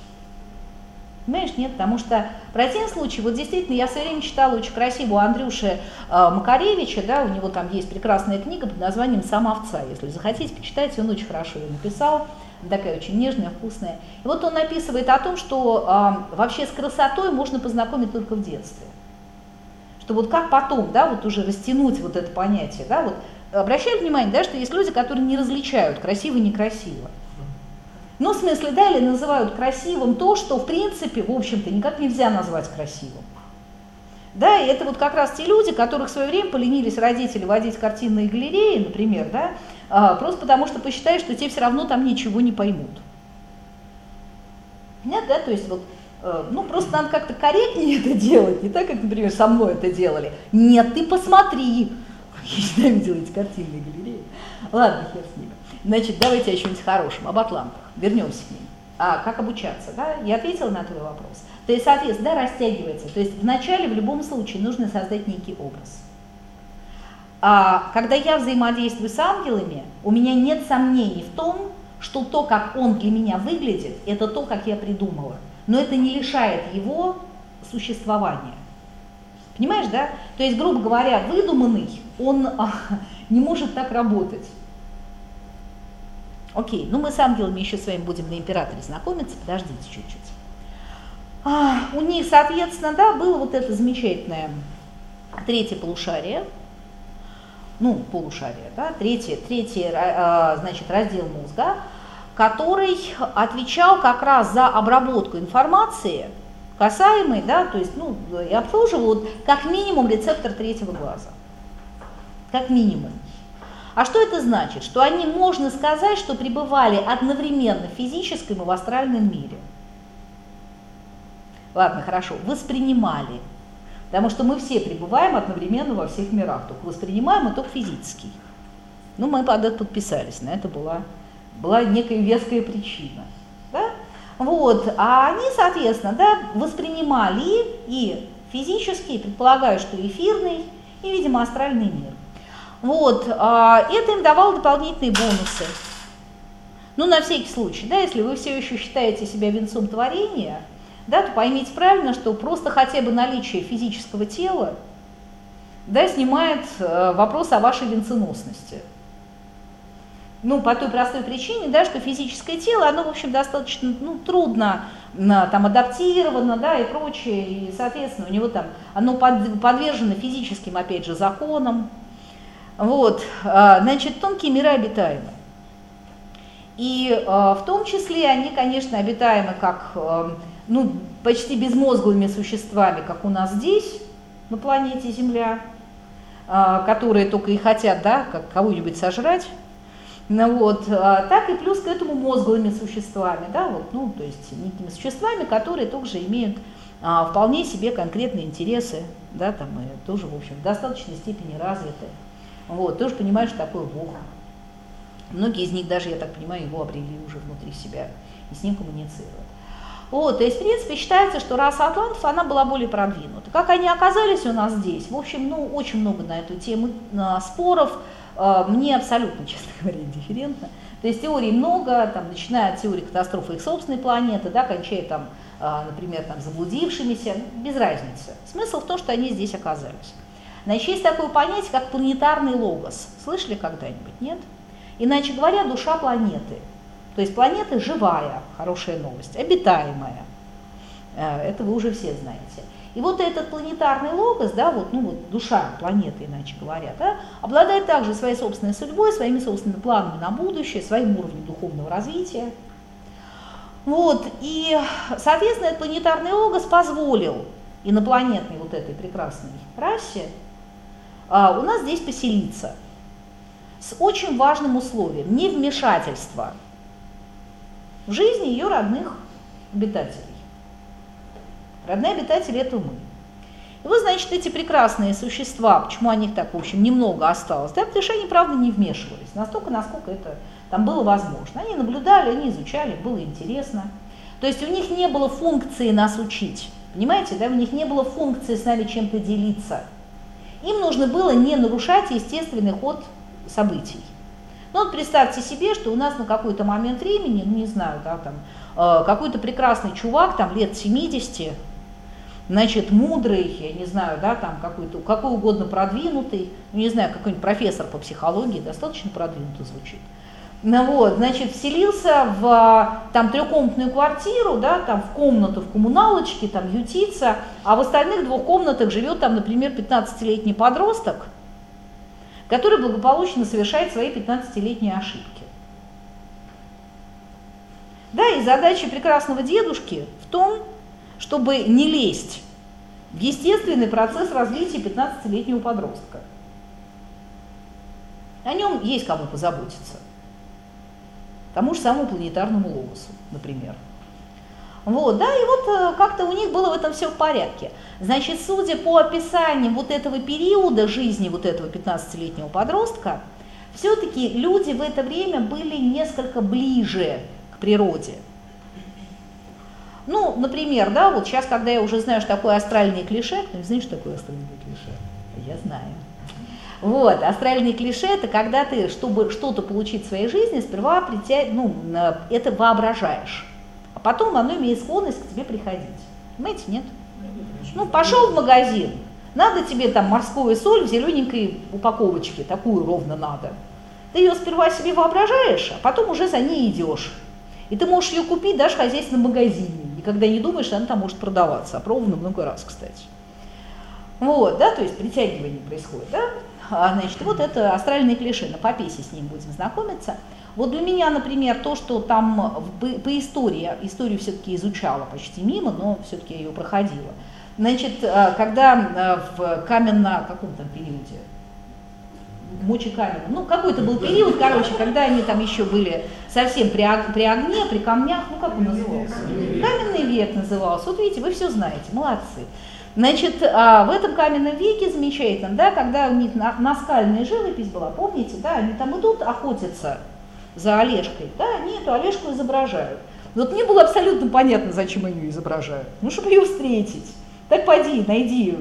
Понимаешь, нет, потому что в противном случае, вот действительно, я все время читала очень красивую Андрюши э, Макаревича, да, у него там есть прекрасная книга под названием «Сам овца», если захотите, почитайте, он очень хорошо ее написал, такая очень нежная, вкусная. И вот он описывает о том, что э, вообще с красотой можно познакомить только в детстве. Что вот как потом, да, вот уже растянуть вот это понятие, да, вот обращали внимание, да, что есть люди, которые не различают красиво и некрасиво. Ну, в смысле, да, или называют красивым то, что, в принципе, в общем-то, никак нельзя назвать красивым. Да, и это вот как раз те люди, которых в свое время поленились родители водить картинные галереи, например, да, а, просто потому что посчитали, что те все равно там ничего не поймут. Нет, да, то есть вот, э, ну, просто надо как-то корректнее (laughs) это делать, не так, как, например, со мной это делали. Нет, ты посмотри. (laughs) Я ненавидела эти картинные галереи. Ладно, хер с ними. Значит, давайте о чем-нибудь хорошем, об атлантах. Вернемся к ним. А как обучаться, да? Я ответила на твой вопрос. То есть, соответственно, да, растягивается. То есть вначале в любом случае нужно создать некий образ. А когда я взаимодействую с ангелами, у меня нет сомнений в том, что то, как он для меня выглядит, это то, как я придумала. Но это не лишает его существования. Понимаешь, да? То есть, грубо говоря, выдуманный, он а, не может так работать. Окей, ну мы с ангелами еще с вами будем на императоре знакомиться, подождите чуть-чуть. А, у них, соответственно, да, было вот это замечательное третье полушарие, ну, полушарие, да, третье, третье, а, значит, раздел мозга, который отвечал как раз за обработку информации, касаемой, да, то есть, ну, и обслуживал вот, как минимум рецептор третьего глаза. Как минимум. А что это значит? Что они, можно сказать, что пребывали одновременно в физическом и в астральном мире. Ладно, хорошо, воспринимали. Потому что мы все пребываем одновременно во всех мирах, только воспринимаем и только физический. Ну, мы под это подписались, на это была, была некая веская причина. Да? Вот, а они, соответственно, да, воспринимали и физический, предполагаю, что эфирный, и, видимо, астральный мир. Вот, а, это им давало дополнительные бонусы. Ну, на всякий случай, да, если вы все еще считаете себя венцом творения, да, то поймите правильно, что просто хотя бы наличие физического тела да, снимает э, вопрос о вашей венценосности. Ну, по той простой причине, да, что физическое тело, оно, в общем, достаточно ну, трудно там, адаптировано, да, и прочее, и, соответственно, у него там, оно под, подвержено физическим, опять же, законам. Вот, а, значит, тонкие миры обитаемы. И э, в том числе они, конечно, обитаемы как э, ну, почти безмозглыми существами, как у нас здесь, на планете Земля, которые только и хотят, да, как кого-нибудь сожрать. Ну, вот, а, так и плюс к этому мозглыми существами, да, вот, ну, то есть некими существами, которые также имеют а, вполне себе конкретные интересы, да, там, и тоже, в общем, в достаточной степени развиты. Вот, тоже понимают, что такое Бог. Многие из них даже, я так понимаю, его обрели уже внутри себя и с ним коммуницируют. Вот, то есть, в принципе, считается, что раса атлантов, она была более продвинута. Как они оказались у нас здесь? В общем, ну, очень много на эту тему а, споров. А, мне абсолютно, (laughs) честно говоря, индифферентно. То есть теорий много, там, начиная от теории катастрофы их собственной планеты, да, кончая там, а, например, там, заблудившимися, без разницы. Смысл в том, что они здесь оказались. Значит, есть такое понятие, как планетарный логос. Слышали когда-нибудь? Нет? Иначе говоря, душа планеты. То есть планета живая, хорошая новость, обитаемая. Э, это вы уже все знаете. И вот этот планетарный логос, да, вот, ну вот душа планеты, иначе говоря, да, обладает также своей собственной судьбой, своими собственными планами на будущее, своим уровнем духовного развития. Вот, и, соответственно, этот планетарный логос позволил инопланетной вот этой прекрасной расе а, у нас здесь поселиться с очень важным условием – невмешательства в жизни ее родных обитателей. Родные обитатели – это мы. И вот, значит, эти прекрасные существа, почему о них так, в общем, немного осталось, да, потому что они, правда, не вмешивались, настолько, насколько это там было возможно. Они наблюдали, они изучали, было интересно. То есть у них не было функции нас учить, понимаете, да, у них не было функции с нами чем-то делиться. Им нужно было не нарушать естественный ход событий. Ну вот представьте себе, что у нас на какой-то момент времени, ну не знаю, да, там, э, какой-то прекрасный чувак, там лет 70, значит, мудрый, я не знаю, да, там какой-то, какой угодно продвинутый, ну, не знаю, какой-нибудь профессор по психологии, достаточно продвинутый звучит. Ну вот, значит, вселился в там трехкомнатную квартиру, да, там в комнату в коммуналочке, там ютится, а в остальных двух комнатах живет там, например, 15-летний подросток, который благополучно совершает свои 15-летние ошибки. Да, и задача прекрасного дедушки в том, чтобы не лезть в естественный процесс развития 15-летнего подростка. О нем есть кому позаботиться. Тому же самому планетарному логосу, например. Вот, да, и вот э, как-то у них было в этом все в порядке. Значит, судя по описанию вот этого периода жизни вот этого 15-летнего подростка, все-таки люди в это время были несколько ближе к природе. Ну, например, да, вот сейчас, когда я уже знаю, что такое астральные клише, кто не знает, что такое астральные клише? Я знаю. Вот, астральные клише – это когда ты, чтобы что-то получить в своей жизни, сперва притя... ну, это воображаешь, а потом оно имеет склонность к тебе приходить. Понимаете, нет? Ну, пошел в магазин, надо тебе там морскую соль в зелененькой упаковочке, такую ровно надо. Ты ее сперва себе воображаешь, а потом уже за ней идешь. И ты можешь ее купить даже в хозяйственном магазине никогда не думаешь, что она там может продаваться, опробовано много раз, кстати. Вот, да, то есть притягивание происходит, да. А, значит, вот это астральные клише, на попесе с ним будем знакомиться. Вот для меня, например, то, что там по истории, историю все-таки изучала почти мимо, но все-таки я ее проходила. Значит, а, когда а, в каменно, каком там периоде, мочекаменном. Ну, какой-то был период, короче, когда они там еще были совсем при, при огне, при камнях, ну, как он назывался? Каменный век назывался. Вот видите, вы все знаете, молодцы. Значит, а, в этом каменном веке замечательно, да, когда у них наскальная живопись была, помните, да, они там идут охотиться за Олежкой, да, они эту Олежку изображают. Вот мне было абсолютно понятно, зачем ее изображают. Ну, чтобы ее встретить. Так поди, найди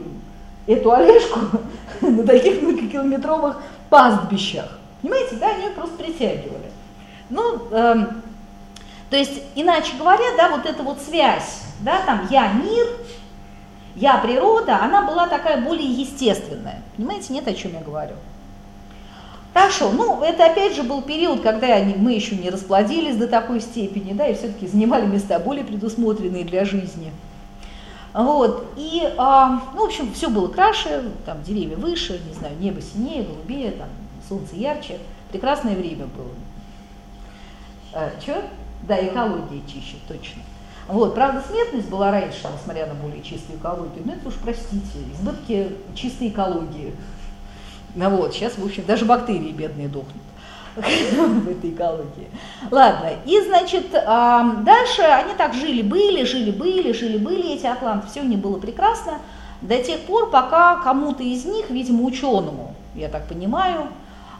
эту Олежку (laughs) на таких многокилометровых пастбищах. Понимаете, да, они ее просто притягивали. Ну, эм, то есть, иначе говоря, да, вот эта вот связь, да, там я мир, я природа, она была такая более естественная. Понимаете, нет, о чем я говорю. Хорошо, ну это опять же был период, когда мы еще не расплодились до такой степени, да, и все-таки занимали места более предусмотренные для жизни. Вот, и, а, ну, в общем, все было краше, там деревья выше, не знаю, небо синее, голубее, там солнце ярче, прекрасное время было. А, Че? Да, экология чище, точно. Вот, правда, смертность была раньше, несмотря на более чистую экологию, но это уж, простите, избытки чистой экологии. Ну вот, сейчас, в общем, даже бактерии бедные дохнут (laughs) в этой экологии. Ладно, и, значит, дальше они так жили-были, жили-были, жили-были, эти атланты, все них было прекрасно, до тех пор, пока кому-то из них, видимо, ученому, я так понимаю,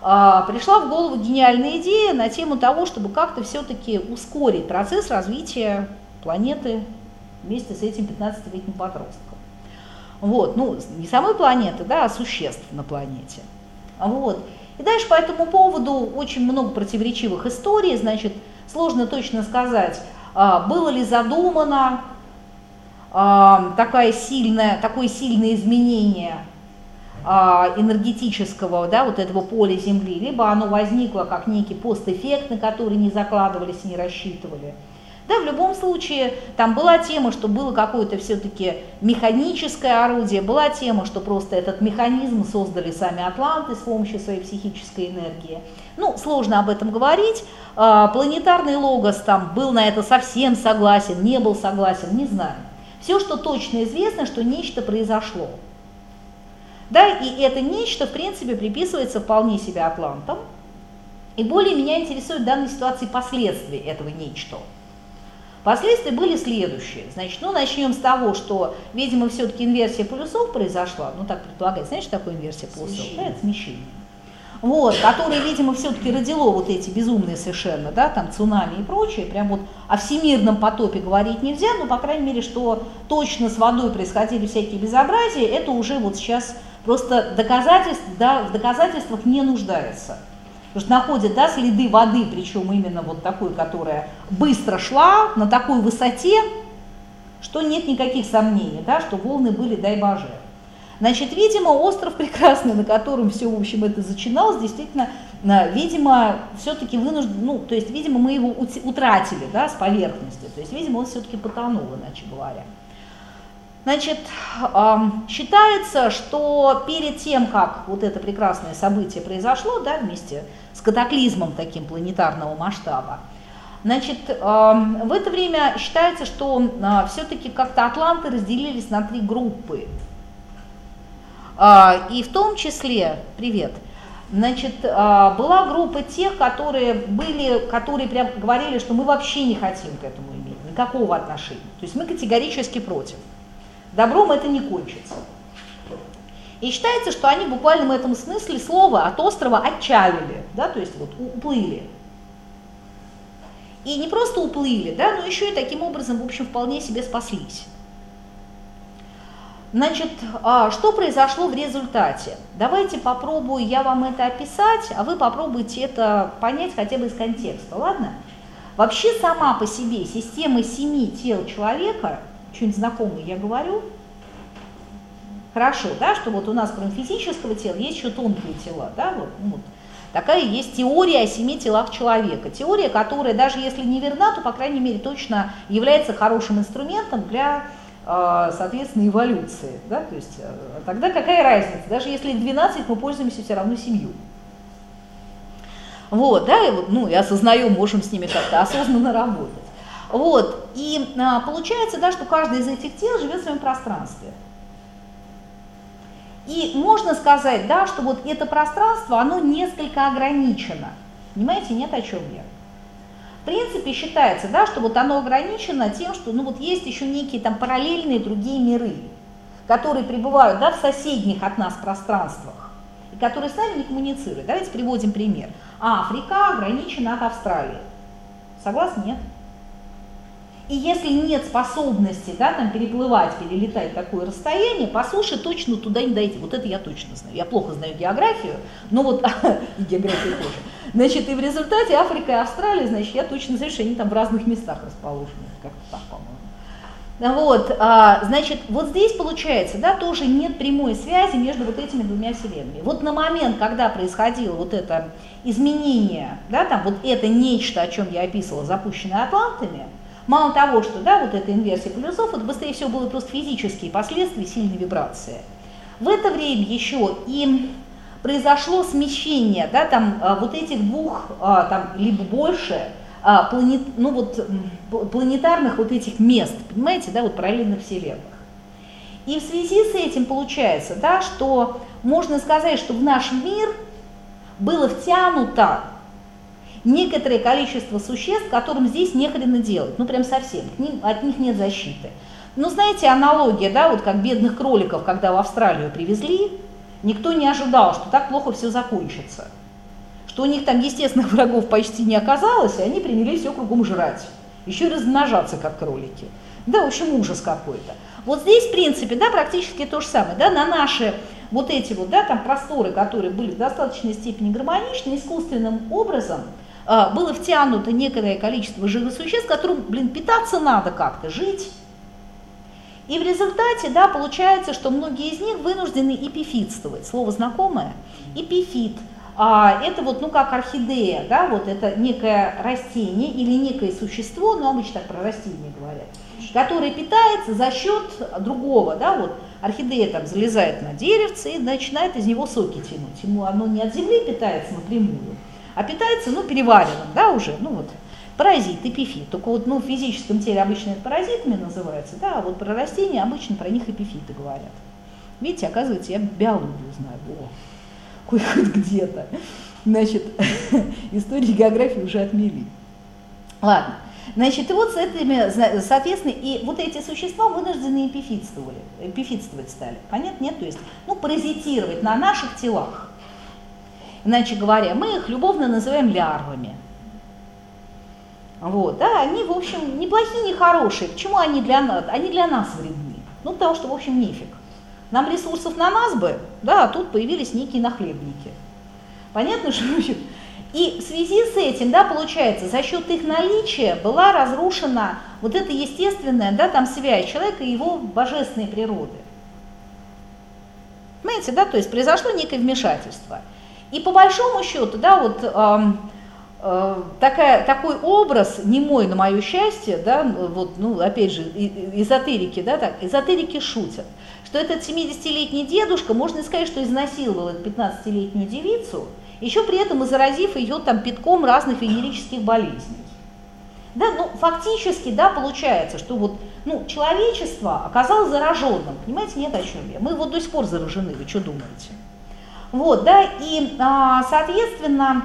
а, пришла в голову гениальная идея на тему того, чтобы как-то все-таки ускорить процесс развития планеты вместе с этим 15-летним подростком. Вот, ну, не самой планеты, да, а существ на планете. Вот. И дальше по этому поводу очень много противоречивых историй, значит, сложно точно сказать, а, было ли задумано а, такое сильное, такое сильное изменение а, энергетического, да, вот этого поля Земли, либо оно возникло как некий постэффект, на который не закладывались и не рассчитывали – да, в любом случае, там была тема, что было какое-то все-таки механическое орудие, была тема, что просто этот механизм создали сами атланты с помощью своей психической энергии. Ну, сложно об этом говорить. А, планетарный логос там был на это совсем согласен, не был согласен, не знаю. Все, что точно известно, что нечто произошло. Да, и это нечто, в принципе, приписывается вполне себе атлантам. И более меня интересует в данной ситуации последствия этого нечто. Последствия были следующие. Значит, ну начнем с того, что, видимо, все-таки инверсия полюсов произошла, ну так предполагается. Знаешь, что такое инверсия полюсов? Смещение. Да, это смещение. Вот, которое, видимо, все-таки родило вот эти безумные совершенно, да, там цунами и прочее, прям вот о всемирном потопе говорить нельзя, но, по крайней мере, что точно с водой происходили всякие безобразия, это уже вот сейчас просто доказательств, да, в доказательствах не нуждается. Потому что находят да, следы воды, причем именно вот такой, которая быстро шла на такой высоте, что нет никаких сомнений, да, что волны были, дай боже. Значит, видимо, остров прекрасный, на котором все, в общем, это зачиналось, действительно, видимо, все-таки вынужден, ну, то есть, видимо, мы его утратили, да, с поверхности, то есть, видимо, он все-таки потонул, иначе говоря. Значит, считается, что перед тем, как вот это прекрасное событие произошло, да, вместе с катаклизмом таким планетарного масштаба, значит, в это время считается, что а, все-таки как-то атланты разделились на три группы. А, и в том числе, привет, значит, а, была группа тех, которые были, которые прям говорили, что мы вообще не хотим к этому иметь никакого отношения. То есть мы категорически против. Добром это не кончится. И считается, что они буквально в этом смысле слова от острова отчалили, да, то есть вот уплыли. И не просто уплыли, да, но еще и таким образом, в общем, вполне себе спаслись. Значит, а, что произошло в результате? Давайте попробую я вам это описать, а вы попробуйте это понять хотя бы из контекста, ладно? Вообще сама по себе система семи тел человека – что-нибудь знакомое я говорю, хорошо, да, что вот у нас кроме физического тела есть еще тонкие тела, да, вот, ну, вот. Такая есть теория о семи телах человека. Теория, которая даже если не верна, то, по крайней мере, точно является хорошим инструментом для, а, соответственно, эволюции. Да? То есть э, тогда какая разница? Даже если 12, мы пользуемся все равно семью. Вот, да, и, ну, и осознаем, можем с ними как-то осознанно работать. Вот. И а, получается, да, что каждый из этих тел живет в своем пространстве. И можно сказать, да, что вот это пространство, оно несколько ограничено. Понимаете, нет о чем я. В принципе, считается, да, что вот оно ограничено тем, что ну, вот есть еще некие там параллельные другие миры, которые пребывают да, в соседних от нас пространствах, и которые с нами не коммуницируют. Давайте приводим пример. Африка ограничена от Австралии. Согласны? Нет? И если нет способности да, там, переплывать, перелетать такое расстояние, по суше точно туда не дойти. Вот это я точно знаю. Я плохо знаю географию, но вот (laughs) и географию тоже. Значит, и в результате Африка и Австралия, значит, я точно знаю, что они там в разных местах расположены. Как-то так, по-моему. Вот, а, значит, вот здесь получается, да, тоже нет прямой связи между вот этими двумя вселенными. Вот на момент, когда происходило вот это изменение, да, там вот это нечто, о чем я описывала, запущенное атлантами, Мало того, что да, вот эта инверсия полюсов, это быстрее всего были просто физические последствия сильной вибрации. В это время еще и произошло смещение да, там, а, вот этих двух, а, там, либо больше, а, планет, ну, вот, планетарных вот этих мест, понимаете, да, вот параллельных вселенных. И в связи с этим получается, да, что можно сказать, что в наш мир было втянуто некоторое количество существ, которым здесь не хрена делать, ну прям совсем, от них нет защиты. Ну знаете, аналогия, да, вот как бедных кроликов, когда в Австралию привезли, никто не ожидал, что так плохо все закончится. Что у них там естественных (laughs) врагов почти не оказалось, и они принялись все кругом жрать. Еще и размножаться, как кролики. Да, в общем, ужас какой-то. Вот здесь, в принципе, да, практически то же самое, да, на наши вот эти вот, да, там просторы, которые были в достаточной степени гармоничны, искусственным образом – было втянуто некое количество живых существ, которым, блин, питаться надо как-то, жить. И в результате, да, получается, что многие из них вынуждены эпифитствовать. Слово знакомое? Эпифит. А, это вот, ну, как орхидея, да, вот это некое растение или некое существо, ну, обычно так про растения говорят, которое питается за счет другого, да, вот орхидея там залезает на деревце и начинает из него соки тянуть. Ему оно не от земли питается напрямую, а питается, ну, переваренным, да, уже, ну вот, паразит, эпифит. Только вот, ну, в физическом теле обычно это паразитами называется, да, а вот про растения обычно про них эпифиты говорят. Видите, оказывается, я биологию знаю, о, хоть где-то. Значит, (laughs) истории географии уже отмели. Ладно. Значит, и вот с этими, соответственно, и вот эти существа вынуждены эпифитствовали, эпифитствовать стали. Понятно? Нет? То есть, ну, паразитировать на наших телах. Иначе говоря, мы их любовно называем лярвами. Вот, да, они, в общем, не плохие, не хорошие. Почему они для нас? Они для нас вредны. Ну, потому что, в общем, нефиг. Нам ресурсов на нас бы, да, а тут появились некие нахлебники. Понятно, что, (laughs) и в связи с этим, да, получается, за счет их наличия была разрушена вот эта естественная, да, там связь человека и его божественной природы. Понимаете, да, то есть произошло некое вмешательство. И по большому счету, да, вот э, такая, такой образ, не мой на мое счастье, да, вот, ну, опять же, эзотерики, да, так, эзотерики шутят, что этот 70-летний дедушка, можно сказать, что изнасиловал эту 15-летнюю девицу, еще при этом и заразив ее там пятком разных венерических болезней. Да, ну, фактически, да, получается, что вот, ну, человечество оказалось зараженным, понимаете, нет о чем я. Мы вот до сих пор заражены, вы что думаете? Вот, да, и, а, соответственно,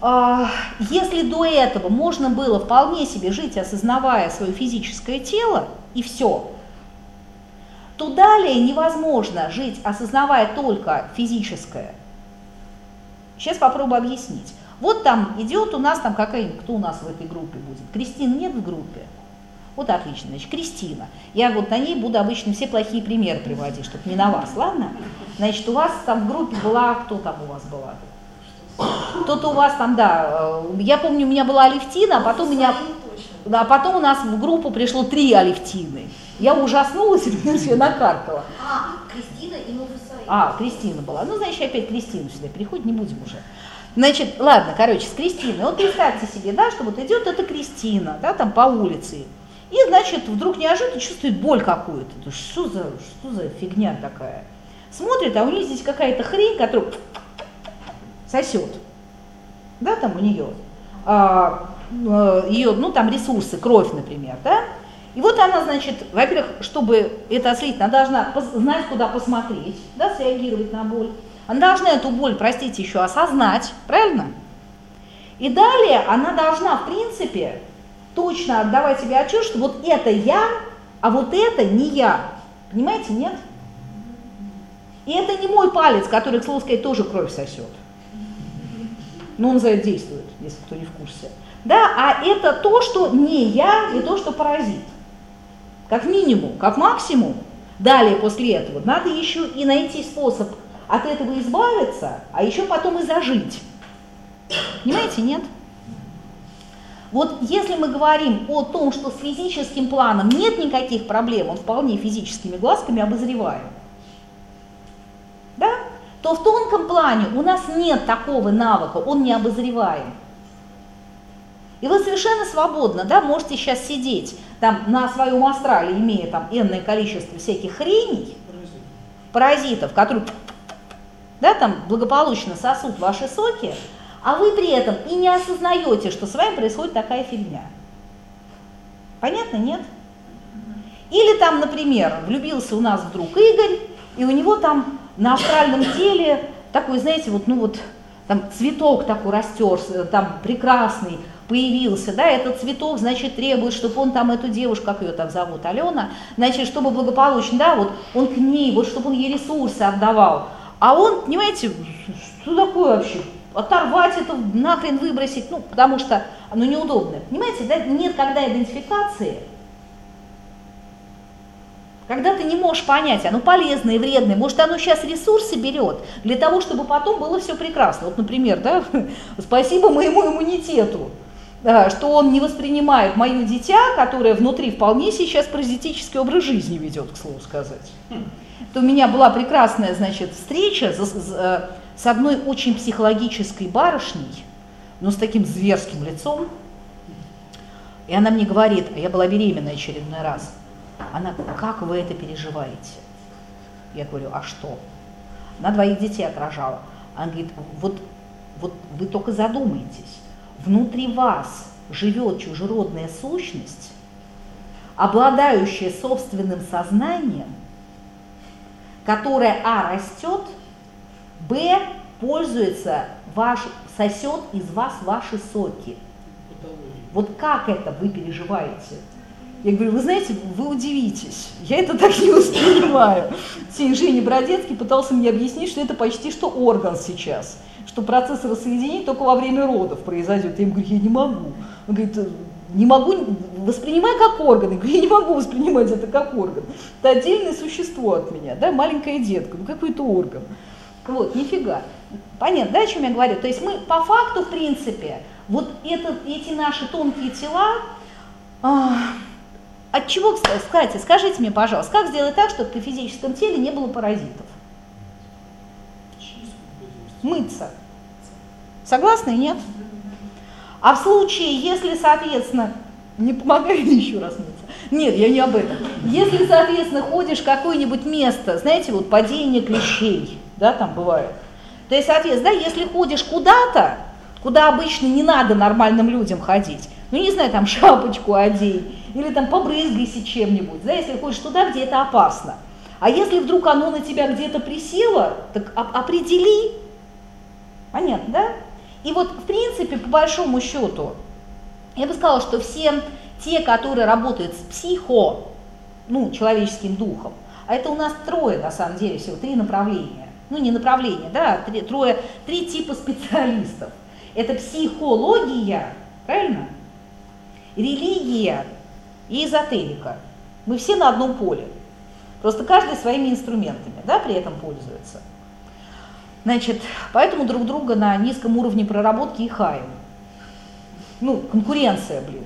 а, если до этого можно было вполне себе жить, осознавая свое физическое тело, и все, то далее невозможно жить, осознавая только физическое. Сейчас попробую объяснить. Вот там идет у нас там какая-нибудь, кто у нас в этой группе будет? Кристин нет в группе? Вот отлично, значит, Кристина. Я вот на ней буду обычно все плохие примеры приводить, чтобы не на вас, ладно? Значит, у вас там в группе была, кто там у вас была? Кто-то у вас там, да, э, я помню, у меня была Алевтина, а потом у меня, да, а потом у нас в группу пришло три Алевтины. Я ужаснулась, и (laughs) я накаркала. А, Кристина и Муфусаин. А, Кристина была. Ну, значит, опять Кристину сюда приходит, не будем уже. Значит, ладно, короче, с Кристиной. Вот представьте себе, да, что вот идет эта Кристина, да, там по улице, и, значит, вдруг неожиданно чувствует боль какую-то. Что за, что за фигня такая? Смотрит, а у нее здесь какая-то хрень, которая сосет. Да, там у нее. А, э, ее, ну, там ресурсы, кровь, например, да? И вот она, значит, во-первых, чтобы это ослить, она должна знать, куда посмотреть, да, среагировать на боль. Она должна эту боль, простите, еще осознать, правильно? И далее она должна, в принципе, точно отдавать себе отчет, что вот это я, а вот это не я. Понимаете, нет? И это не мой палец, который, к слову сказать, тоже кровь сосет. Но он за это действует, если кто не в курсе. Да, а это то, что не я, и то, что паразит. Как минимум, как максимум. Далее, после этого, надо еще и найти способ от этого избавиться, а еще потом и зажить. Понимаете, нет? Вот если мы говорим о том, что с физическим планом нет никаких проблем, он вполне физическими глазками обозреваем, да, то в тонком плане у нас нет такого навыка, он не обозреваем. И вы совершенно свободно, да, можете сейчас сидеть там на своем астрале, имея там энное количество всяких хреней, паразитов, которые да, там благополучно сосут ваши соки, а вы при этом и не осознаете, что с вами происходит такая фигня. Понятно, нет? Или там, например, влюбился у нас вдруг Игорь, и у него там на астральном теле такой, знаете, вот, ну вот, там цветок такой растерся, там прекрасный, появился, да, этот цветок, значит, требует, чтобы он там эту девушку, как ее там зовут, Алена, значит, чтобы благополучно, да, вот он к ней, вот чтобы он ей ресурсы отдавал. А он, понимаете, что такое вообще? Оторвать это, нахрен выбросить, ну, потому что оно неудобно. Понимаете, да, нет когда идентификации, когда ты не можешь понять, оно полезное и вредное, может оно сейчас ресурсы берет для того, чтобы потом было все прекрасно. Вот, например, да, (laughs) спасибо моему иммунитету что он не воспринимает мое дитя, которое внутри вполне сейчас паразитический образ жизни ведет, к слову сказать. То у меня была прекрасная, значит, встреча с, с, э, с одной очень психологической барышней, но с таким зверским лицом. И она мне говорит, а я была беременна очередной раз, она, как вы это переживаете? Я говорю, а что? Она двоих детей отражала. Она говорит, вот, вот вы только задумайтесь, внутри вас живет чужеродная сущность, обладающая собственным сознанием, которая а растет, б пользуется ваш, сосет из вас ваши соки. Вот как это вы переживаете? Я говорю, вы знаете, вы удивитесь, я это так не воспринимаю. Женя Бродецкий пытался мне объяснить, что это почти что орган сейчас что процесс рассоединения только во время родов произойдет. Я ему говорю, я не могу. Он говорит, не могу, воспринимай как орган. Я говорю, я не могу воспринимать это как орган. Это отдельное существо от меня, да, маленькая детка, ну какой то орган. Вот, нифига. Понятно, да, о чем я говорю? То есть мы по факту, в принципе, вот это, эти наши тонкие тела, а, от чего, кстати, скажите мне, пожалуйста, как сделать так, чтобы при физическом теле не было паразитов? Мыться. Согласны, нет? А в случае, если, соответственно, не помогает еще раз мыться. Нет, я не об этом. Если, соответственно, ходишь в какое-нибудь место, знаете, вот падение клещей, да, там бывает. То есть, соответственно, да, если ходишь куда-то, куда обычно не надо нормальным людям ходить, ну, не знаю, там шапочку одень, или там побрызгайся чем-нибудь, да, если ходишь туда, где это опасно. А если вдруг оно на тебя где-то присело, так определи. Понятно, да? И вот, в принципе, по большому счету, я бы сказала, что все те, которые работают с психо, ну, человеческим духом, а это у нас трое, на самом деле, всего три направления. Ну, не направления, да, три, трое, три типа специалистов. Это психология, правильно? Религия и эзотерика. Мы все на одном поле. Просто каждый своими инструментами, да, при этом пользуется. Значит, поэтому друг друга на низком уровне проработки и хаем. Ну, конкуренция, блин.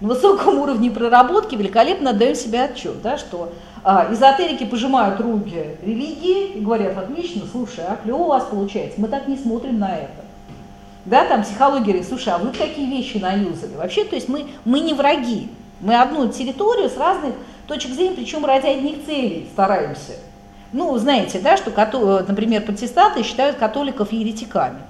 На высоком уровне проработки великолепно отдаем себе отчет, да, что а, эзотерики пожимают руки религии и говорят, отлично, слушай, а клево у вас получается, мы так не смотрим на это. Да, там психология говорит, слушай, а вы какие вещи наюзали? Вообще, то есть мы, мы не враги, мы одну территорию с разных точек зрения, причем ради одних целей стараемся. Ну, знаете, да, что, например, протестанты считают католиков еретиками.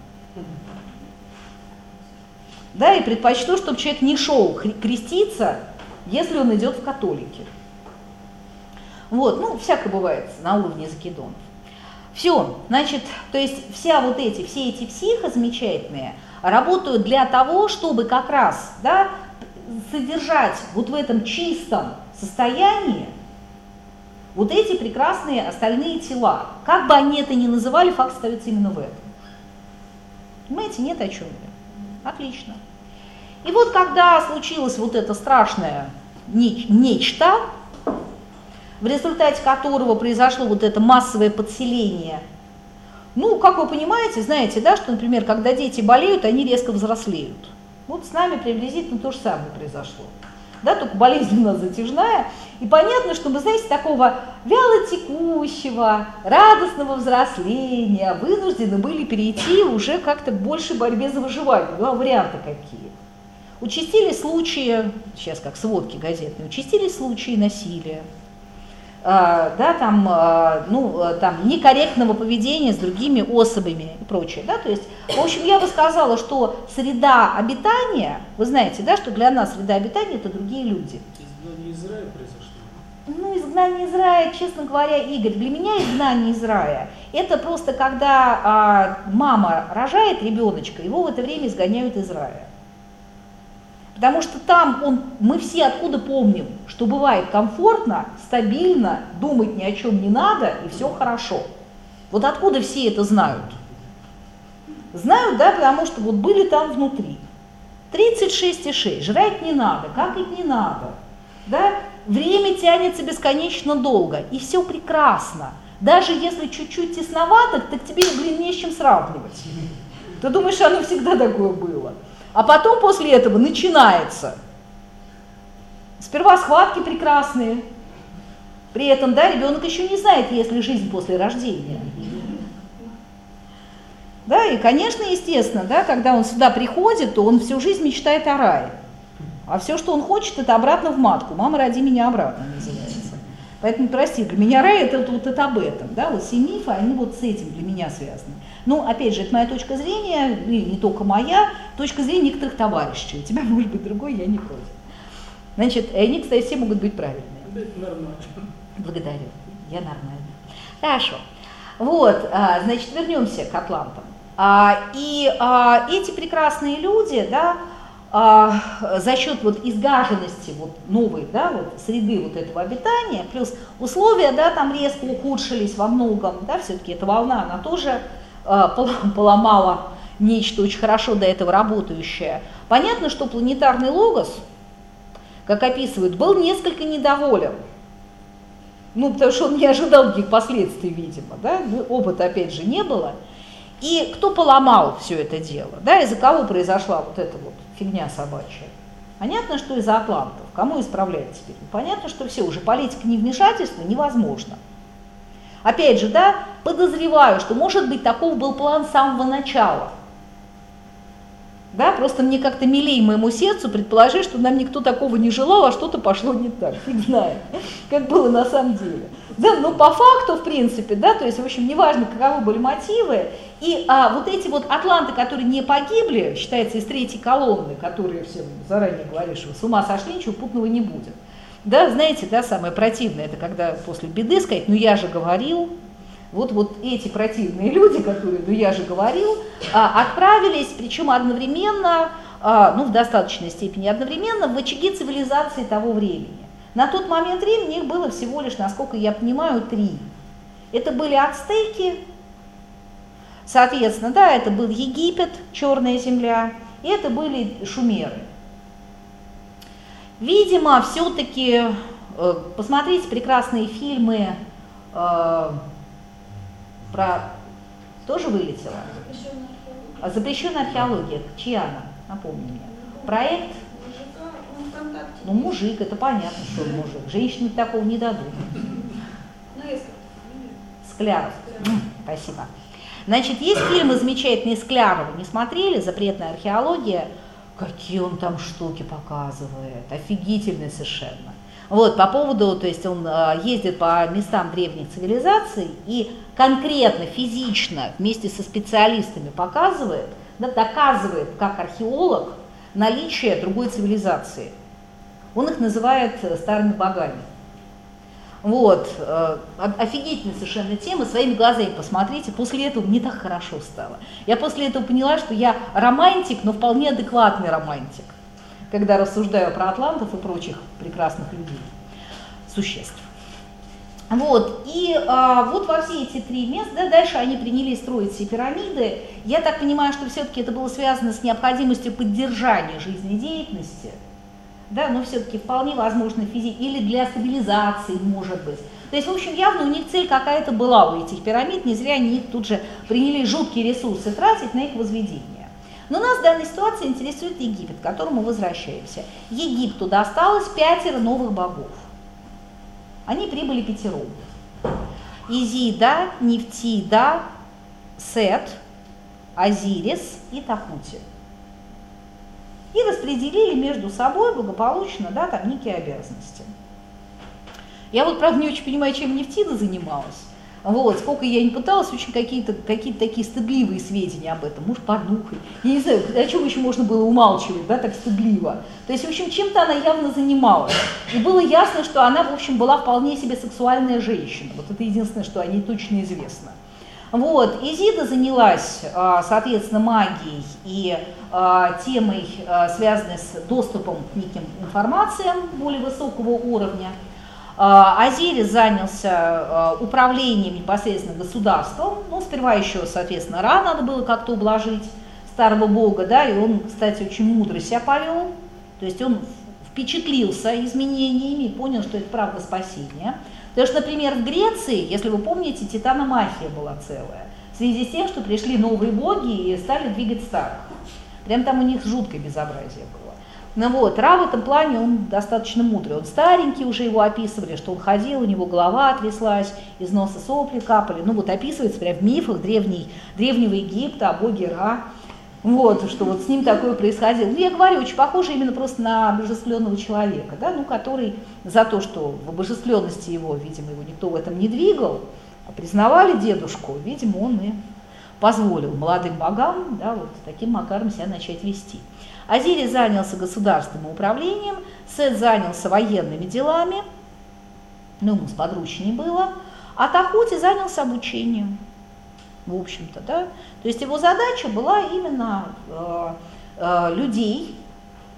Да, и предпочту, чтобы человек не шел креститься, если он идет в католики. Вот, ну, всякое бывает на уровне закидонов. Все, значит, то есть вся вот эти, все эти психо замечательные работают для того, чтобы как раз, да, содержать вот в этом чистом состоянии вот эти прекрасные остальные тела. Как бы они это ни называли, факт остается именно в этом. Понимаете, нет о чем я. Отлично. И вот когда случилось вот это страшное нечто, в результате которого произошло вот это массовое подселение, ну, как вы понимаете, знаете, да, что, например, когда дети болеют, они резко взрослеют. Вот с нами приблизительно то же самое произошло да, только болезнь у нас затяжная. И понятно, что мы, знаете, такого вялотекущего, радостного взросления вынуждены были перейти уже как-то к большей борьбе за выживание. Два варианта какие. Участились случаи, сейчас как сводки газетные, участились случаи насилия, да, там, а, ну, там, некорректного поведения с другими особями и прочее. Да? То есть, в общем, я бы сказала, что среда обитания, вы знаете, да, что для нас среда обитания это другие люди. Изгнание из рая произошло? Ну, изгнание из рая, честно говоря, Игорь, для меня изгнание из рая это просто когда а, мама рожает ребеночка, его в это время изгоняют из рая. Потому что там он, мы все откуда помним, что бывает комфортно, стабильно, думать ни о чем не надо и все хорошо. Вот откуда все это знают? Знают, да, потому что вот были там внутри. 36,6, жрать не надо, какать не надо. Да? Время тянется бесконечно долго, и все прекрасно. Даже если чуть-чуть тесновато, так тебе, блин, не с чем сравнивать. Ты думаешь, оно всегда такое было? А потом после этого начинается. Сперва схватки прекрасные. При этом, да, ребенок еще не знает, есть ли жизнь после рождения. Да, и, конечно, естественно, да, когда он сюда приходит, то он всю жизнь мечтает о рае. А все, что он хочет, это обратно в матку. Мама, роди меня обратно, называется. Поэтому, прости, для меня рай это вот это об этом, да, вот все мифы, они вот с этим для меня связаны. Ну, опять же, это моя точка зрения, и не только моя, точка зрения некоторых товарищей. У тебя (laughs) может быть другой, я не против. Значит, они, кстати, все могут быть правильные. Это нормально. Благодарю, я нормально. Хорошо. Вот, а, значит, вернемся к атлантам. А, и а, эти прекрасные люди, да, за счет вот изгаженности вот новой да, вот среды вот этого обитания, плюс условия да, там резко ухудшились во многом, да, все-таки эта волна, она тоже Э, (laughs) поломала нечто очень хорошо до этого работающее. Понятно, что планетарный логос, как описывают, был несколько недоволен. Ну, потому что он не ожидал никаких последствий, видимо, да, ну, опыта, опять же, не было. И кто поломал все это дело, да, из-за кого произошла вот эта вот фигня собачья? Понятно, что из-за атлантов. Кому исправлять теперь? Понятно, что все, уже политика невмешательства невозможно. Опять же, да, подозреваю, что, может быть, таков был план с самого начала. Да, просто мне как-то милей моему сердцу предположить, что нам никто такого не желал, а что-то пошло не так, (laughs) фиг знает, как было на самом деле. Да, но по факту, в принципе, да, то есть, в общем, неважно, каковы были мотивы, и а, вот эти вот атланты, которые не погибли, считается из третьей колонны, которые всем заранее говорили, что с ума сошли, ничего путного не будет. Да, знаете, да, самое противное, это когда после беды сказать, ну я же говорил, вот, вот эти противные люди, которые, ну я же говорил, а, отправились, причем одновременно, а, ну в достаточной степени одновременно, в очаги цивилизации того времени. На тот момент времени их было всего лишь, насколько я понимаю, три. Это были ацтеки, соответственно, да, это был Египет, черная земля, и это были шумеры. Видимо, все-таки, э, посмотрите прекрасные фильмы э, про... Тоже вылетела? Запрещенная археология. Чья она? Напомни мне. Проект? Ну, мужик, это понятно, что он мужик. Женщины такого не дадут. Ну, Скляров. Спасибо. Значит, есть фильмы замечательные Склярова. Не смотрели? Запретная археология какие он там штуки показывает, офигительный совершенно. Вот, по поводу, то есть он э, ездит по местам древних цивилизаций и конкретно, физично, вместе со специалистами показывает, да, доказывает, как археолог, наличие другой цивилизации. Он их называет э, старыми богами. Вот, э, офигительная совершенно тема, своими глазами посмотрите, после этого мне так хорошо стало. Я после этого поняла, что я романтик, но вполне адекватный романтик, когда рассуждаю про атлантов и прочих прекрасных людей, существ. Вот, и а, вот во все эти три места, да, дальше они принялись строить все пирамиды. Я так понимаю, что все-таки это было связано с необходимостью поддержания жизнедеятельности, да, но все-таки вполне возможно физи или для стабилизации, может быть. То есть, в общем, явно у них цель какая-то была у этих пирамид, не зря они их тут же приняли жуткие ресурсы тратить на их возведение. Но нас в данной ситуации интересует Египет, к которому возвращаемся. Египту досталось пятеро новых богов. Они прибыли пятером. Изида, Нефтида, Сет, Азирис и Тахути. И распределили между собой благополучно да, там некие обязанности. Я вот, правда, не очень понимаю, чем Нефтида занималась. Вот, сколько я не пыталась, очень какие-то какие такие стыдливые сведения об этом, может, порнухой. Я не знаю, о чем еще можно было умалчивать, да, так стыдливо. То есть, в общем, чем-то она явно занималась. И было ясно, что она, в общем, была вполне себе сексуальная женщина. Вот это единственное, что о ней точно известно. Вот, Изида занялась, а, соответственно, магией и темой, а, связанной с доступом к неким информациям более высокого уровня – а, Азирис занялся управлением непосредственно государством, ну, сперва еще, соответственно, Ра надо было как-то ублажить старого бога, да, и он, кстати, очень мудро себя повел, то есть он впечатлился изменениями и понял, что это правда спасение. Потому что, например, в Греции, если вы помните, титаномахия была целая, в связи с тем, что пришли новые боги и стали двигать старых. Прям там у них жуткое безобразие было. Ну вот, Ра в этом плане, он достаточно мудрый. Он старенький, уже его описывали, что он ходил, у него голова тряслась, из носа сопли капали. Ну вот описывается прям в мифах древней, древнего Египта о боге Ра. Вот, что вот с ним такое происходило. Ну, я говорю, очень похоже именно просто на обожествленного человека, да, ну, который за то, что в обожествленности его, видимо, его никто в этом не двигал, а признавали дедушку, видимо, он и позволил молодым богам, да, вот таким макаром себя начать вести. Азири занялся государственным управлением, Сет занялся военными делами, ну, ему сподручнее было, а Тахути занялся обучением, в общем-то, да. То есть его задача была именно э, э, людей,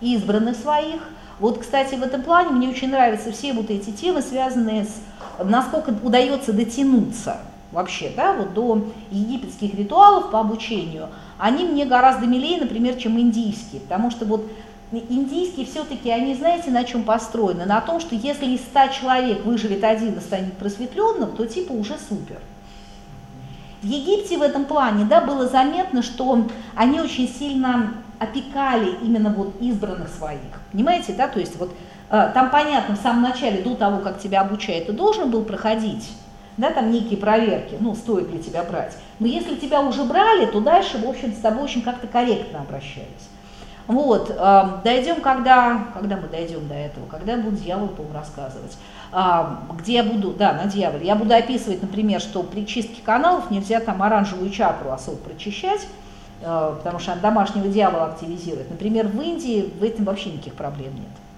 избранных своих. Вот, кстати, в этом плане мне очень нравятся все вот эти темы, связанные с насколько удается дотянуться вообще, да, вот до египетских ритуалов по обучению – они мне гораздо милее, например, чем индийские, потому что вот индийские все-таки, они знаете, на чем построены? На том, что если из 100 человек выживет один и станет просветленным, то типа уже супер. В Египте в этом плане да, было заметно, что они очень сильно опекали именно вот избранных своих. Понимаете, да, то есть вот э, там понятно, в самом начале, до того, как тебя обучают, ты должен был проходить да, там некие проверки, ну, стоит ли тебя брать. Но если тебя уже брали, то дальше, в общем, с тобой очень как-то корректно обращались. Вот, э, дойдем, когда, когда мы дойдем до этого, когда я буду дьявол, по рассказывать, э, где я буду, да, на дьяволе, я буду описывать, например, что при чистке каналов нельзя там оранжевую чакру особо прочищать, э, потому что она домашнего дьявола активизирует. Например, в Индии в этом вообще никаких проблем нет.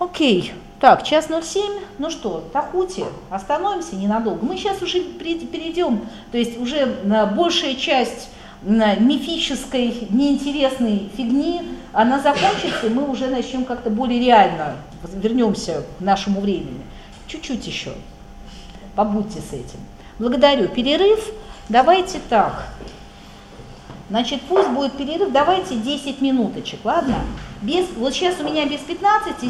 Окей. Так, час 07. Ну что, Тахути, остановимся ненадолго. Мы сейчас уже перейдем, то есть уже на большая часть на мифической, неинтересной фигни, она закончится, и мы уже начнем как-то более реально вернемся к нашему времени. Чуть-чуть еще. Побудьте с этим. Благодарю. Перерыв. Давайте так. Значит, пусть будет перерыв. Давайте 10 минуточек, ладно? Без, вот сейчас у меня без 15,